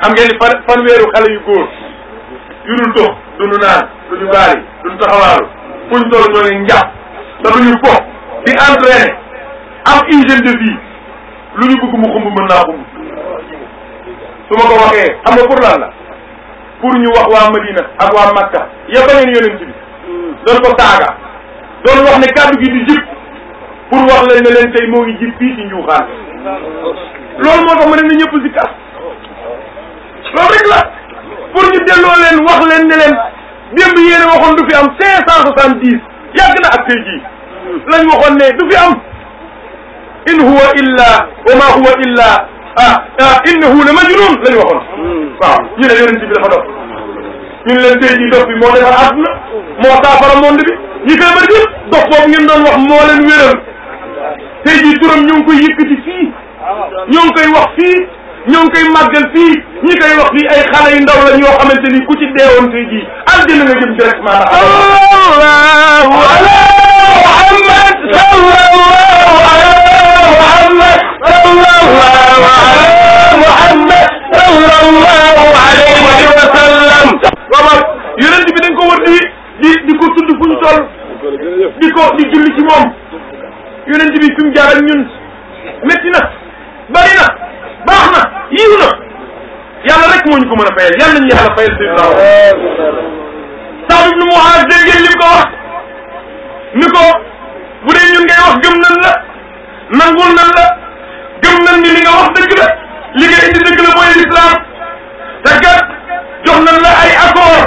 xam ngeen ni fan fanweeru xale yu góor yu dul dox duñu naan duñu baari duñu taxawaalu fuñ toll ñoo ngi njàpp te lu ñu fo di entraîné am hygiène de vie lu ñu bëgg mu xumb mën naa xumb su ma ko waxee xam nga pour lan la pour ñu wax waa Madina ak waa Makka ya bañoon yonent bi doon ko saaga doon wax ne kàddu gi di jib pour wax leen ne leen tey moo ngi jib fii ci njuuxaan loolu moo tax ma ne na ñëpp si kas loolu rek la pour ñu delloo leen wax leen ne leen démb yéen a waxoon du fi am cinq cent soixante dix yàgg na ak tey jii lañ waxoon ne du fi am in huwa illa wa ma huwa illa ah ah innahu la majnun la ñu waxoon hmm. waaw ñu ne yonent bi dafa dof ñu ne leen tey jii dof bi moo defar àdduna moo saafara monde bi ñi feebar yëpp dof boobu ngeen doon wax moo leen wéral tey jii turam ñu ngi koy yëkkati fii ñoo ngi koy wax fii ñoo ngi koy màggal fii ñi koy wax fii ay xale yu ndaw lañ yoo xamante ni ku ci deewoon tey jii aljana nga jëm directement allahu ala muhammad sallallahu ala muhammad sallallahu ala muhammad sallallahu alayhi wa sallam baba yonent bi dañ ko war di di di ko tudd fu ñu toll di ko di julli ci moom yonent bi fi mu jaar ak ñun métti na bari na baax na yiw na yàlla rek moo ñu ko mën a fayal yàlla ñu yàlla fayal Seydina Saad ibnu Muaaz dégg ngeen li ko wax ni ko bu dee ñun ngay wax gëm nan la nangul nan la gëm nan ni li nga wax dëgg la li nga indi dëgg la mooy lislaam te kat jox nan la ay accord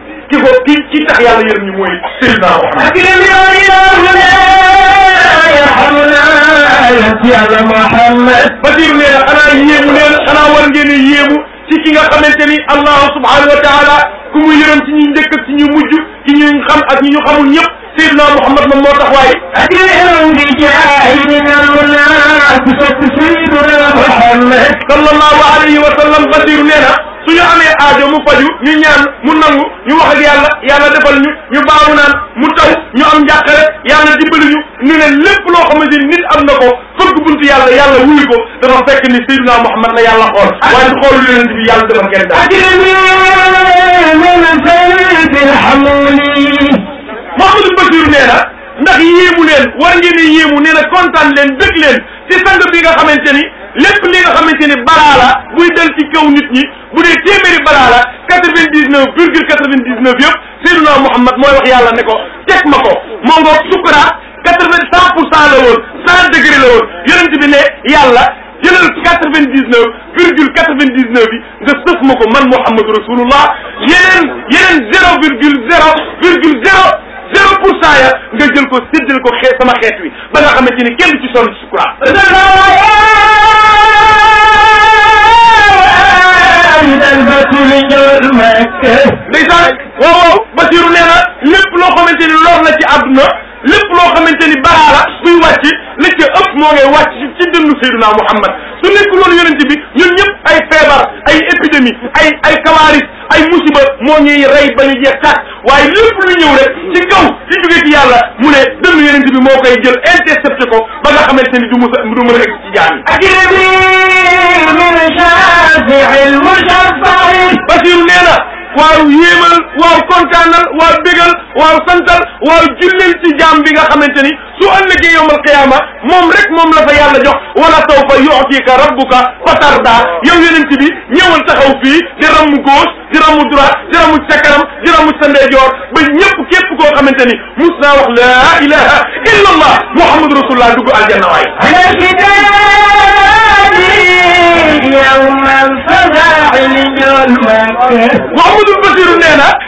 ki ko ki ki tax yàlla yërëm ñu mooy Seydina Muhammad ak leen yoon yi doon mu ne yarhamuna yonent yàlla Muhammad Basiru nee na xanaa yéemu leen xanaa war ngeen a yéemu ci ki nga xamante ni allahu subhanahu wa taala ku mu yërëm ci ñu njëkk ak ci ñu mujj ci ñu xam ak ñi ñu xamul ñëpp Seydina Muhammad moom moo tax waaye akrim bi jaahi min almunaas sopp Seydina Muhammad sallallahu alayhi wa sallam Basiru nee na su ñu amee aajo mu faju ñu ñaan mu nangu ñu wax ak yàlla yàlla defal ñu ñu baawu naan mu taw ñu am njàqare yàlla dimbali ñu ñu ne lépp loo xamante ni nit am na ko fëgg buntu yàlla yàlla wuyu ko dafa fekk ni Seydina Muhammad la yàlla xool waaye su xool yonent bi yàlla dafa kenn daal Mouhamadou Bachir nee na ndax yéemu leen war ngeen ne yéemu nee na kontaan leen dëgg leen ci sang bi nga xamante ni lépp li nga xamante ni balaa la buy dal ci kaw nit ñi bu dee téeméeri balaa la quatre-vingt-dix-neuf virgule quatre-vingt-dix-neuf yëpp Seydina Muhammad mooy wax yàlla ne ko teg ma ko moo ngoog sukuraat quatre-vingt cent pour cent la woon cent degré la woon yonent bi ne yàlla jëlal quatre-vingt-dix-neuf virgule quatre-vingt-dix-neuf bi nga sëf ma ko man Muhammad rasulullah yeneen yeneen zéro virgule zéro virgule zéro zéro pour cent ya nga jël ko séddal ko xeet sama xeet wi ba nga xamante ni kenn ci sonn ndeysaan waaw waaw Basiru nee na lépp loo xamante ni lor la ci àdduna lépp loo xamante ni balaa la buy wàcc la ca ëpp moo ngay wàcc ci dëndu Seydina Muhammad su nekk loolu yonent bi ñun ñëpp ay feebar ay épidémie ay ay kawaaris ay musiba moo ñuy rey ba ñu jeex tàkk waaye lépp lu ñëw rek ci kaw ci jóge ci yàlla mu ne dënn yonent bi moo koy jël intercepté ko ba nga xamante ni du mës a du mën a egg ci jaam yi Basiru nee na waaw yéemal waaw kontaanal waaw bégal waaw santal waaw jullil ci jaam bi nga xamante ni su ëllëgee yowmal qiyaama moom rek moom la fa yàlla jox wala sawfa yu'tika rabbuka fatarda yow yonent bi ñëwal taxaw fii di ramu gauche di ramu droite di ramu sa kanam di ramu sa ndeyjoor ba ñëpp képp koo xamante ni mus naa wax laa ilaha illa allah muhammadu rasulullah dugg aljanna waay muhammadul basiru nee na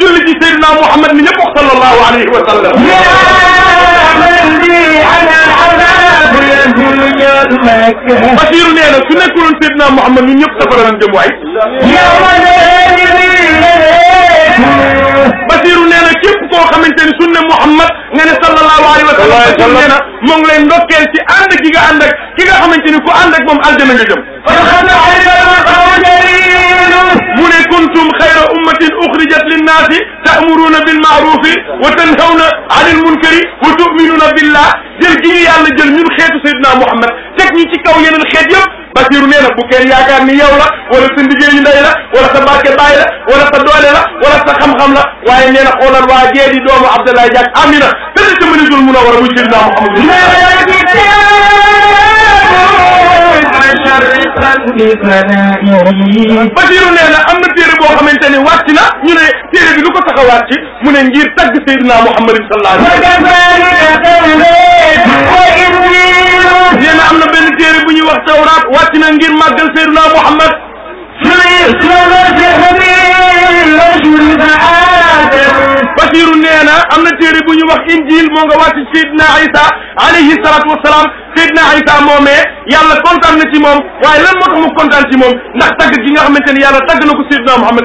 julli ci Seydina Muhammad mi ñëpp wax sallallahu alayhi wa sallam Basiir nee na su nekkuloon Seydina Muhammad ñun ñëpp safara lañ jëm waay Basiiru nee na képp koo xamante ni sunne Muhammad nga ne sallallahu alayhi wa sallam Basiiru nee na moo ngi lay ndokkeel ci ànd ki nga ànd ak ki nga xamante ni ku ànd ak moom aljana nga jëm mu ne kuntum xayra ummatin uxrijat linnaasi ta'muruuna bil ma'ruufi wa tanhawna anil munkari wa tu'minuuna billah jël gi ñu yàlla jël ñun xeetu Seydina Muhammad teg ñu ci kaw yeneen xeet yëpp Basiru nee na bu kenn yaakaar ni yow la wala sa liggéeyu ndey la wala sa barke baay la wala sa doole la wala sa xam-xam la waaye nee na xoolal waa jee di doomu Abdoulaye Diack Amina fële ca Madinatul Munawwara muy Seydina Muhammad Basiru nee na am na téere boo xamante ne wàcc na ñu ne téere bi lu ko tax a wàcc mu ne ngir tagg Seydina Muhammad sallallahu alayhi wa sallam nee na am na benn téere bu ñuy wax tawraat wàcc na ngir màggal Seydina Muhammad Basiru nee na am na téere bu ñu wax injil moo nga wàcc Seydina Isa alayhi salaatu wasalaam Seydina Isa moomee yàlla kontaan na ci moom waaye lan moo tax mu kontaan ci moom ndax tagg gi nga xamante ni yàlla tagg na ko Seydina Muhammad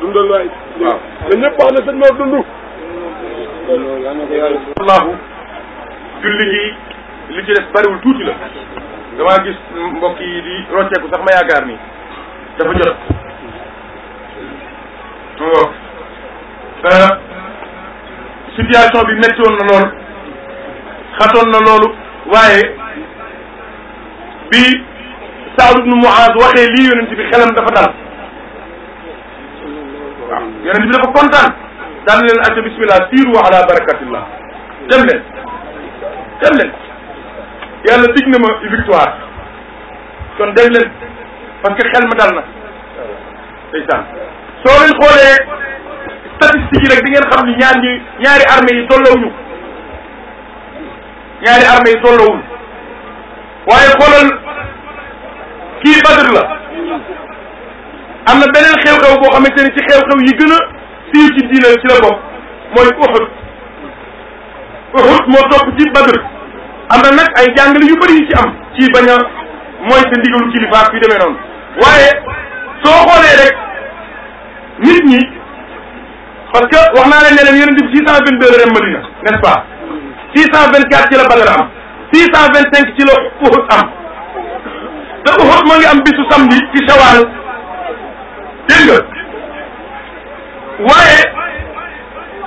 dundal waay waaw na ñëpp wax ne sëñ Mor dund allahu julli gi li ci des bariwul tuuti la damaa gis mbokk yi di rocceeku sax ma yaakaar ni dafa jot waaw euh, situation bi métti woon na lool xatoon na loolu waaye bi Saad ibnu Muaz waxee lii yonent bi xelam dafa dal waaw yonent bi dafa kontaan daan leen acca bismillah siiru ala barakatillah dem leen dem leen yàlla dig na ma victoire kon dem leen parce que xel ma dal na ndeysaan soo leen xoolee statistiques yi rek di ngeen xam ni ñaar ñi ñaari armée yi tolloowuñu ñaari armée yi tolloowul waaye xoolal kii Badr la am na beneen xew-xew boo xamante ni ci xew-xew yi gën a siiw ci diina ci la bokk mooy Uhud Uhud moo topp ci Badr am na nag ay jàngale yu bëri yu ci am ci bañ a mooy sa ndigalu kilifa ak yu demee noonu waaye soo xoolee rek nit ñi parce que wax naa leen ne leen yonent bi six cent vingt deux la dem Madina n'est-ce pas six cent vingt quatre ci la Badar am six cent vingt cinq ci la Uhud am te Uhud moo ngi am bisu samedi ci Shawal dégg nga waaye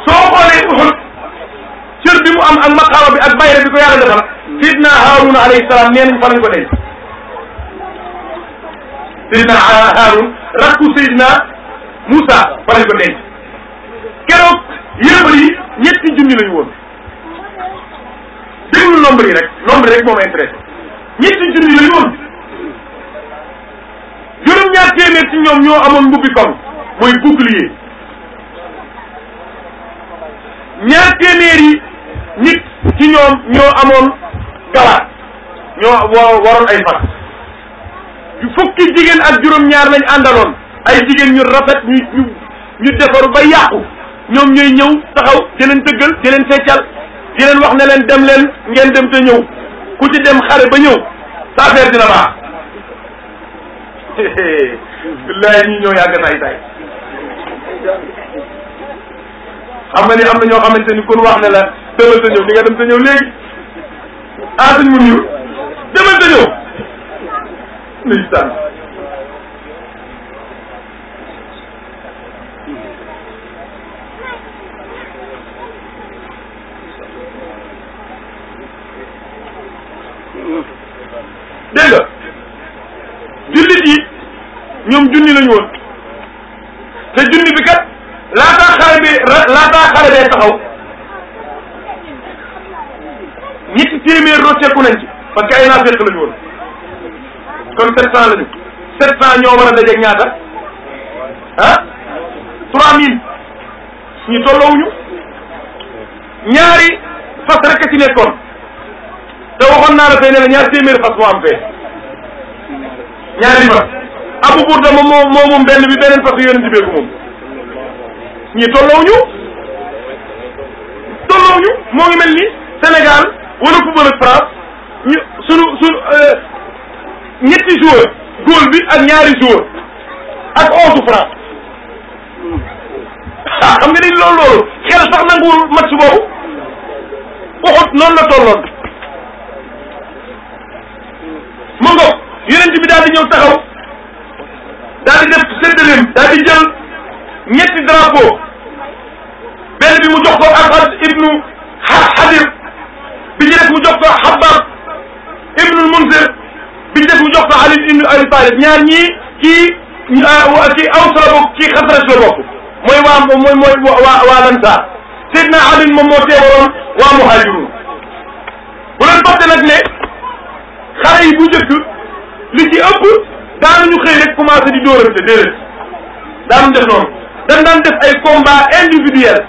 soo xoolee Uhud cër bi mu am ak maqaama bi ak bayre bi ko yàlla defal sidna Haaruna alayhi salaam nee nañ fa lañ ko denc sidna Haarun rakku sidna Moussa fa lañ ko denc keroog yéefar yi ñetti junni lañu woon déglu nombre yi rek nombre rek moom intéressé ñetti junni lañu woon juróom-ñaar téeméer ci ñoom ñoo amoon mbubbi koŋ mooy bouclier ñaar téeméer yi nit ci ñoom ñoo amoon galaat ñoo waroon ay fas fukki jigéen ak juróom-ñaar lañ àndaloon ay jigéen ñu rafet ñu ñu ñu defaru ba yàqu ñoom ñooy ñëw taxaw di leen dëggal di leen feccal di leen wax ne leen dem leen ngeen dem te ñëw ku ci dem xare ba ñëw sa affaire dina baax billaay ñi ñoo yàgg tay tay xam nga ni am na ñoo xamante ni kon wax ne la demal te ñëw di nga dem te ñëw léegi ah sëñ mu niru demal te ñëw ndeysaan dégg nga jullit yi ñoom junni lañu woon te junni bi kat laataa xare bi laataa xare bee taxaw ñetti téeméer rocceeku nañ ci parce que ay naafeq lañu woon kon sept cent lañu sept cent ñoo war a dajeeg ñaata ah trois mille ñu tolloowuñu ñaari fas rek a ci nekkoon te waxoon naa la fee ne la ñaar téeméeri fas moo am fee ñaari fas abu burda moom moo moo moom benn bi beneen fas yonent bi ko moom ñi tolloowuñu tolloowuñu moo ngi mel ni Sénégal wala football ak France ñu sunu sunu euh, ñetti joueur góol bi ak ñaari joueur ak onze France ah xam nga ni loolu loolu xel sax nanguwul match boobu waxut noonu la tolloon mu ngoog yonent bi daal di ñëw taxaw daal di def séddaleem daal di jël ñetti drapeau benn bi mu jox ko Asad ibnu Hadir bi ñu def mu jox ko Habab ibnu Munzir bi des mu jox ko Ali ibn Abi Talib ñaar ñii ci ci aw sa la bokk ci xasras la bokk mooy waa mooy mooy waa waa Ansaar Seydina Ali moom moo teewaloon waa Muhaajiruun bu leen fàtte nag ne xare yi bu njëkk li ci ëpp daanañu xëy rek commencé di dóorante déedéet daanu def noonu dañ daan def ay combat individuel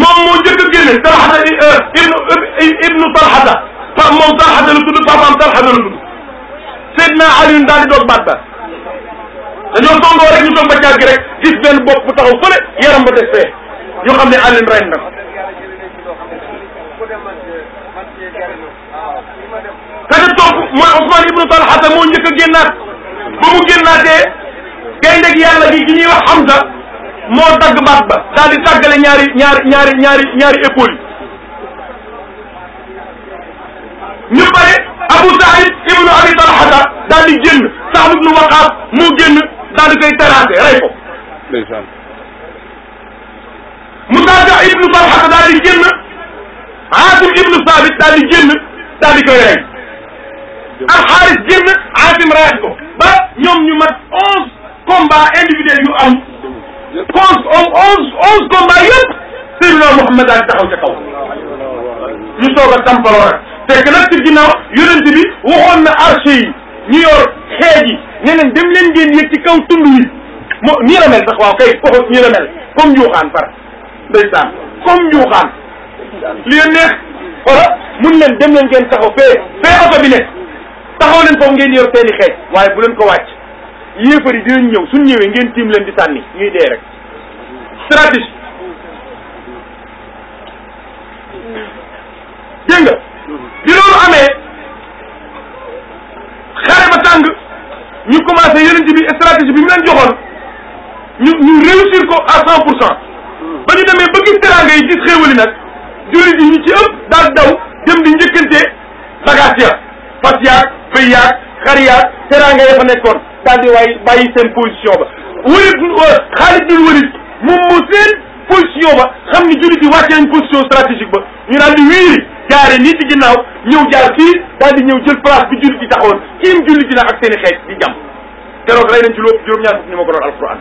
moom moo njëkk a génne Talhata euh, ibnu euh, ibnu Talhata pa moom Talhata la tudd papaam Talhata la tudd Seydina Alioune daal di doog baat ba dañoo songoo rek ñu toog ba jàgg rek gis benn bopp bu taxaw fële yaram ba des fee ñu xam ne Alioune rey na ka ca topp mooy Ousmane ibnu Talhata moo njëkk a génnaat ba mu génnaatee gaynde gi yàlla gi gi ñuy wax Hamza moo dagg baat ba daal di tàggale ñaari ñaari ñaari ñaari ñaari épaule yi ñu pare Abu Saïd ibnu Abi Talhata daal di génn Saad ibnu Waqaas moo génn daal di koy terrassé rey ko Musaada ibnu Talha daal di génn Aasim ibnu Saabit daal di génn daal di koy rey al Xaaris génn Aasim rey ko ba ñoom ñu mat onze combats individuels yu am onze onze onze combats yëpp Seydina Muhammad daal di taxaw ca kaw ñu soog a tampaloo rek fekk nag ci ginnaaw yonent bi waxoon na arche yi ñu yor xeej yi ne leen dem leen ngeen yëg ci kaw tund yi moo nii la mel sax waaw kay oxos nii la mel comme njuuxaan far ndeysaan comme njuuxaan li neex wala mun leen dem leen ngeen taxaw fee fee oto bi ne taxaw leen foofu ngeen yor seeni xeej waaye bu leen ko wàcc yéefar yi dinañ ñëw suñ ñëwee ngeen tiim leen di sànni ñuy dee rek stratégie dégg nga bi loolu amee xare ba tàng ñu commencé yeneen bi stratégie bi ñu leen joxoon ñu ñu réussir ko à cent pour cent ba ñu demee ba gis teraanga yi gis xéewali nag jullit yi ñu ci ëpp daal daw dem di njëkkante bagage ya fas yaag bëy yaag xar yaag teraanga ya fa nekkoon daal di waay bàyyi seen position ba wërit euh, xaalis dul wërit moom moo seen position ba xam ni jullit yi wàcce nañ position stratégique ba ñu daal di wiiri jaare nii ci ginnaaw ñëw jaar fii daal di ñëw jël place bi julli ci taxawoon kiim julli ci nag ak seen i xeej di jam keroog rey nañ ci lu ëpp juróom-ñaar fukk ni ma ko doon alquran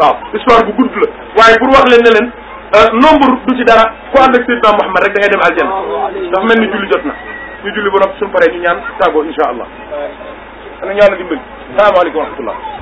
waaw histoire bu gudd la waaye pour wax leen ne leen euh, nombre du ci dara ku ànd ak Seydina Muhammad rek da ngay dem aljanna dafa mel ni julli jot na ñu julli ba noppi suñu paree ñu ñaan tàggoo insha allah ana ñaan dimbali salaamaaleykum wa rahmatullah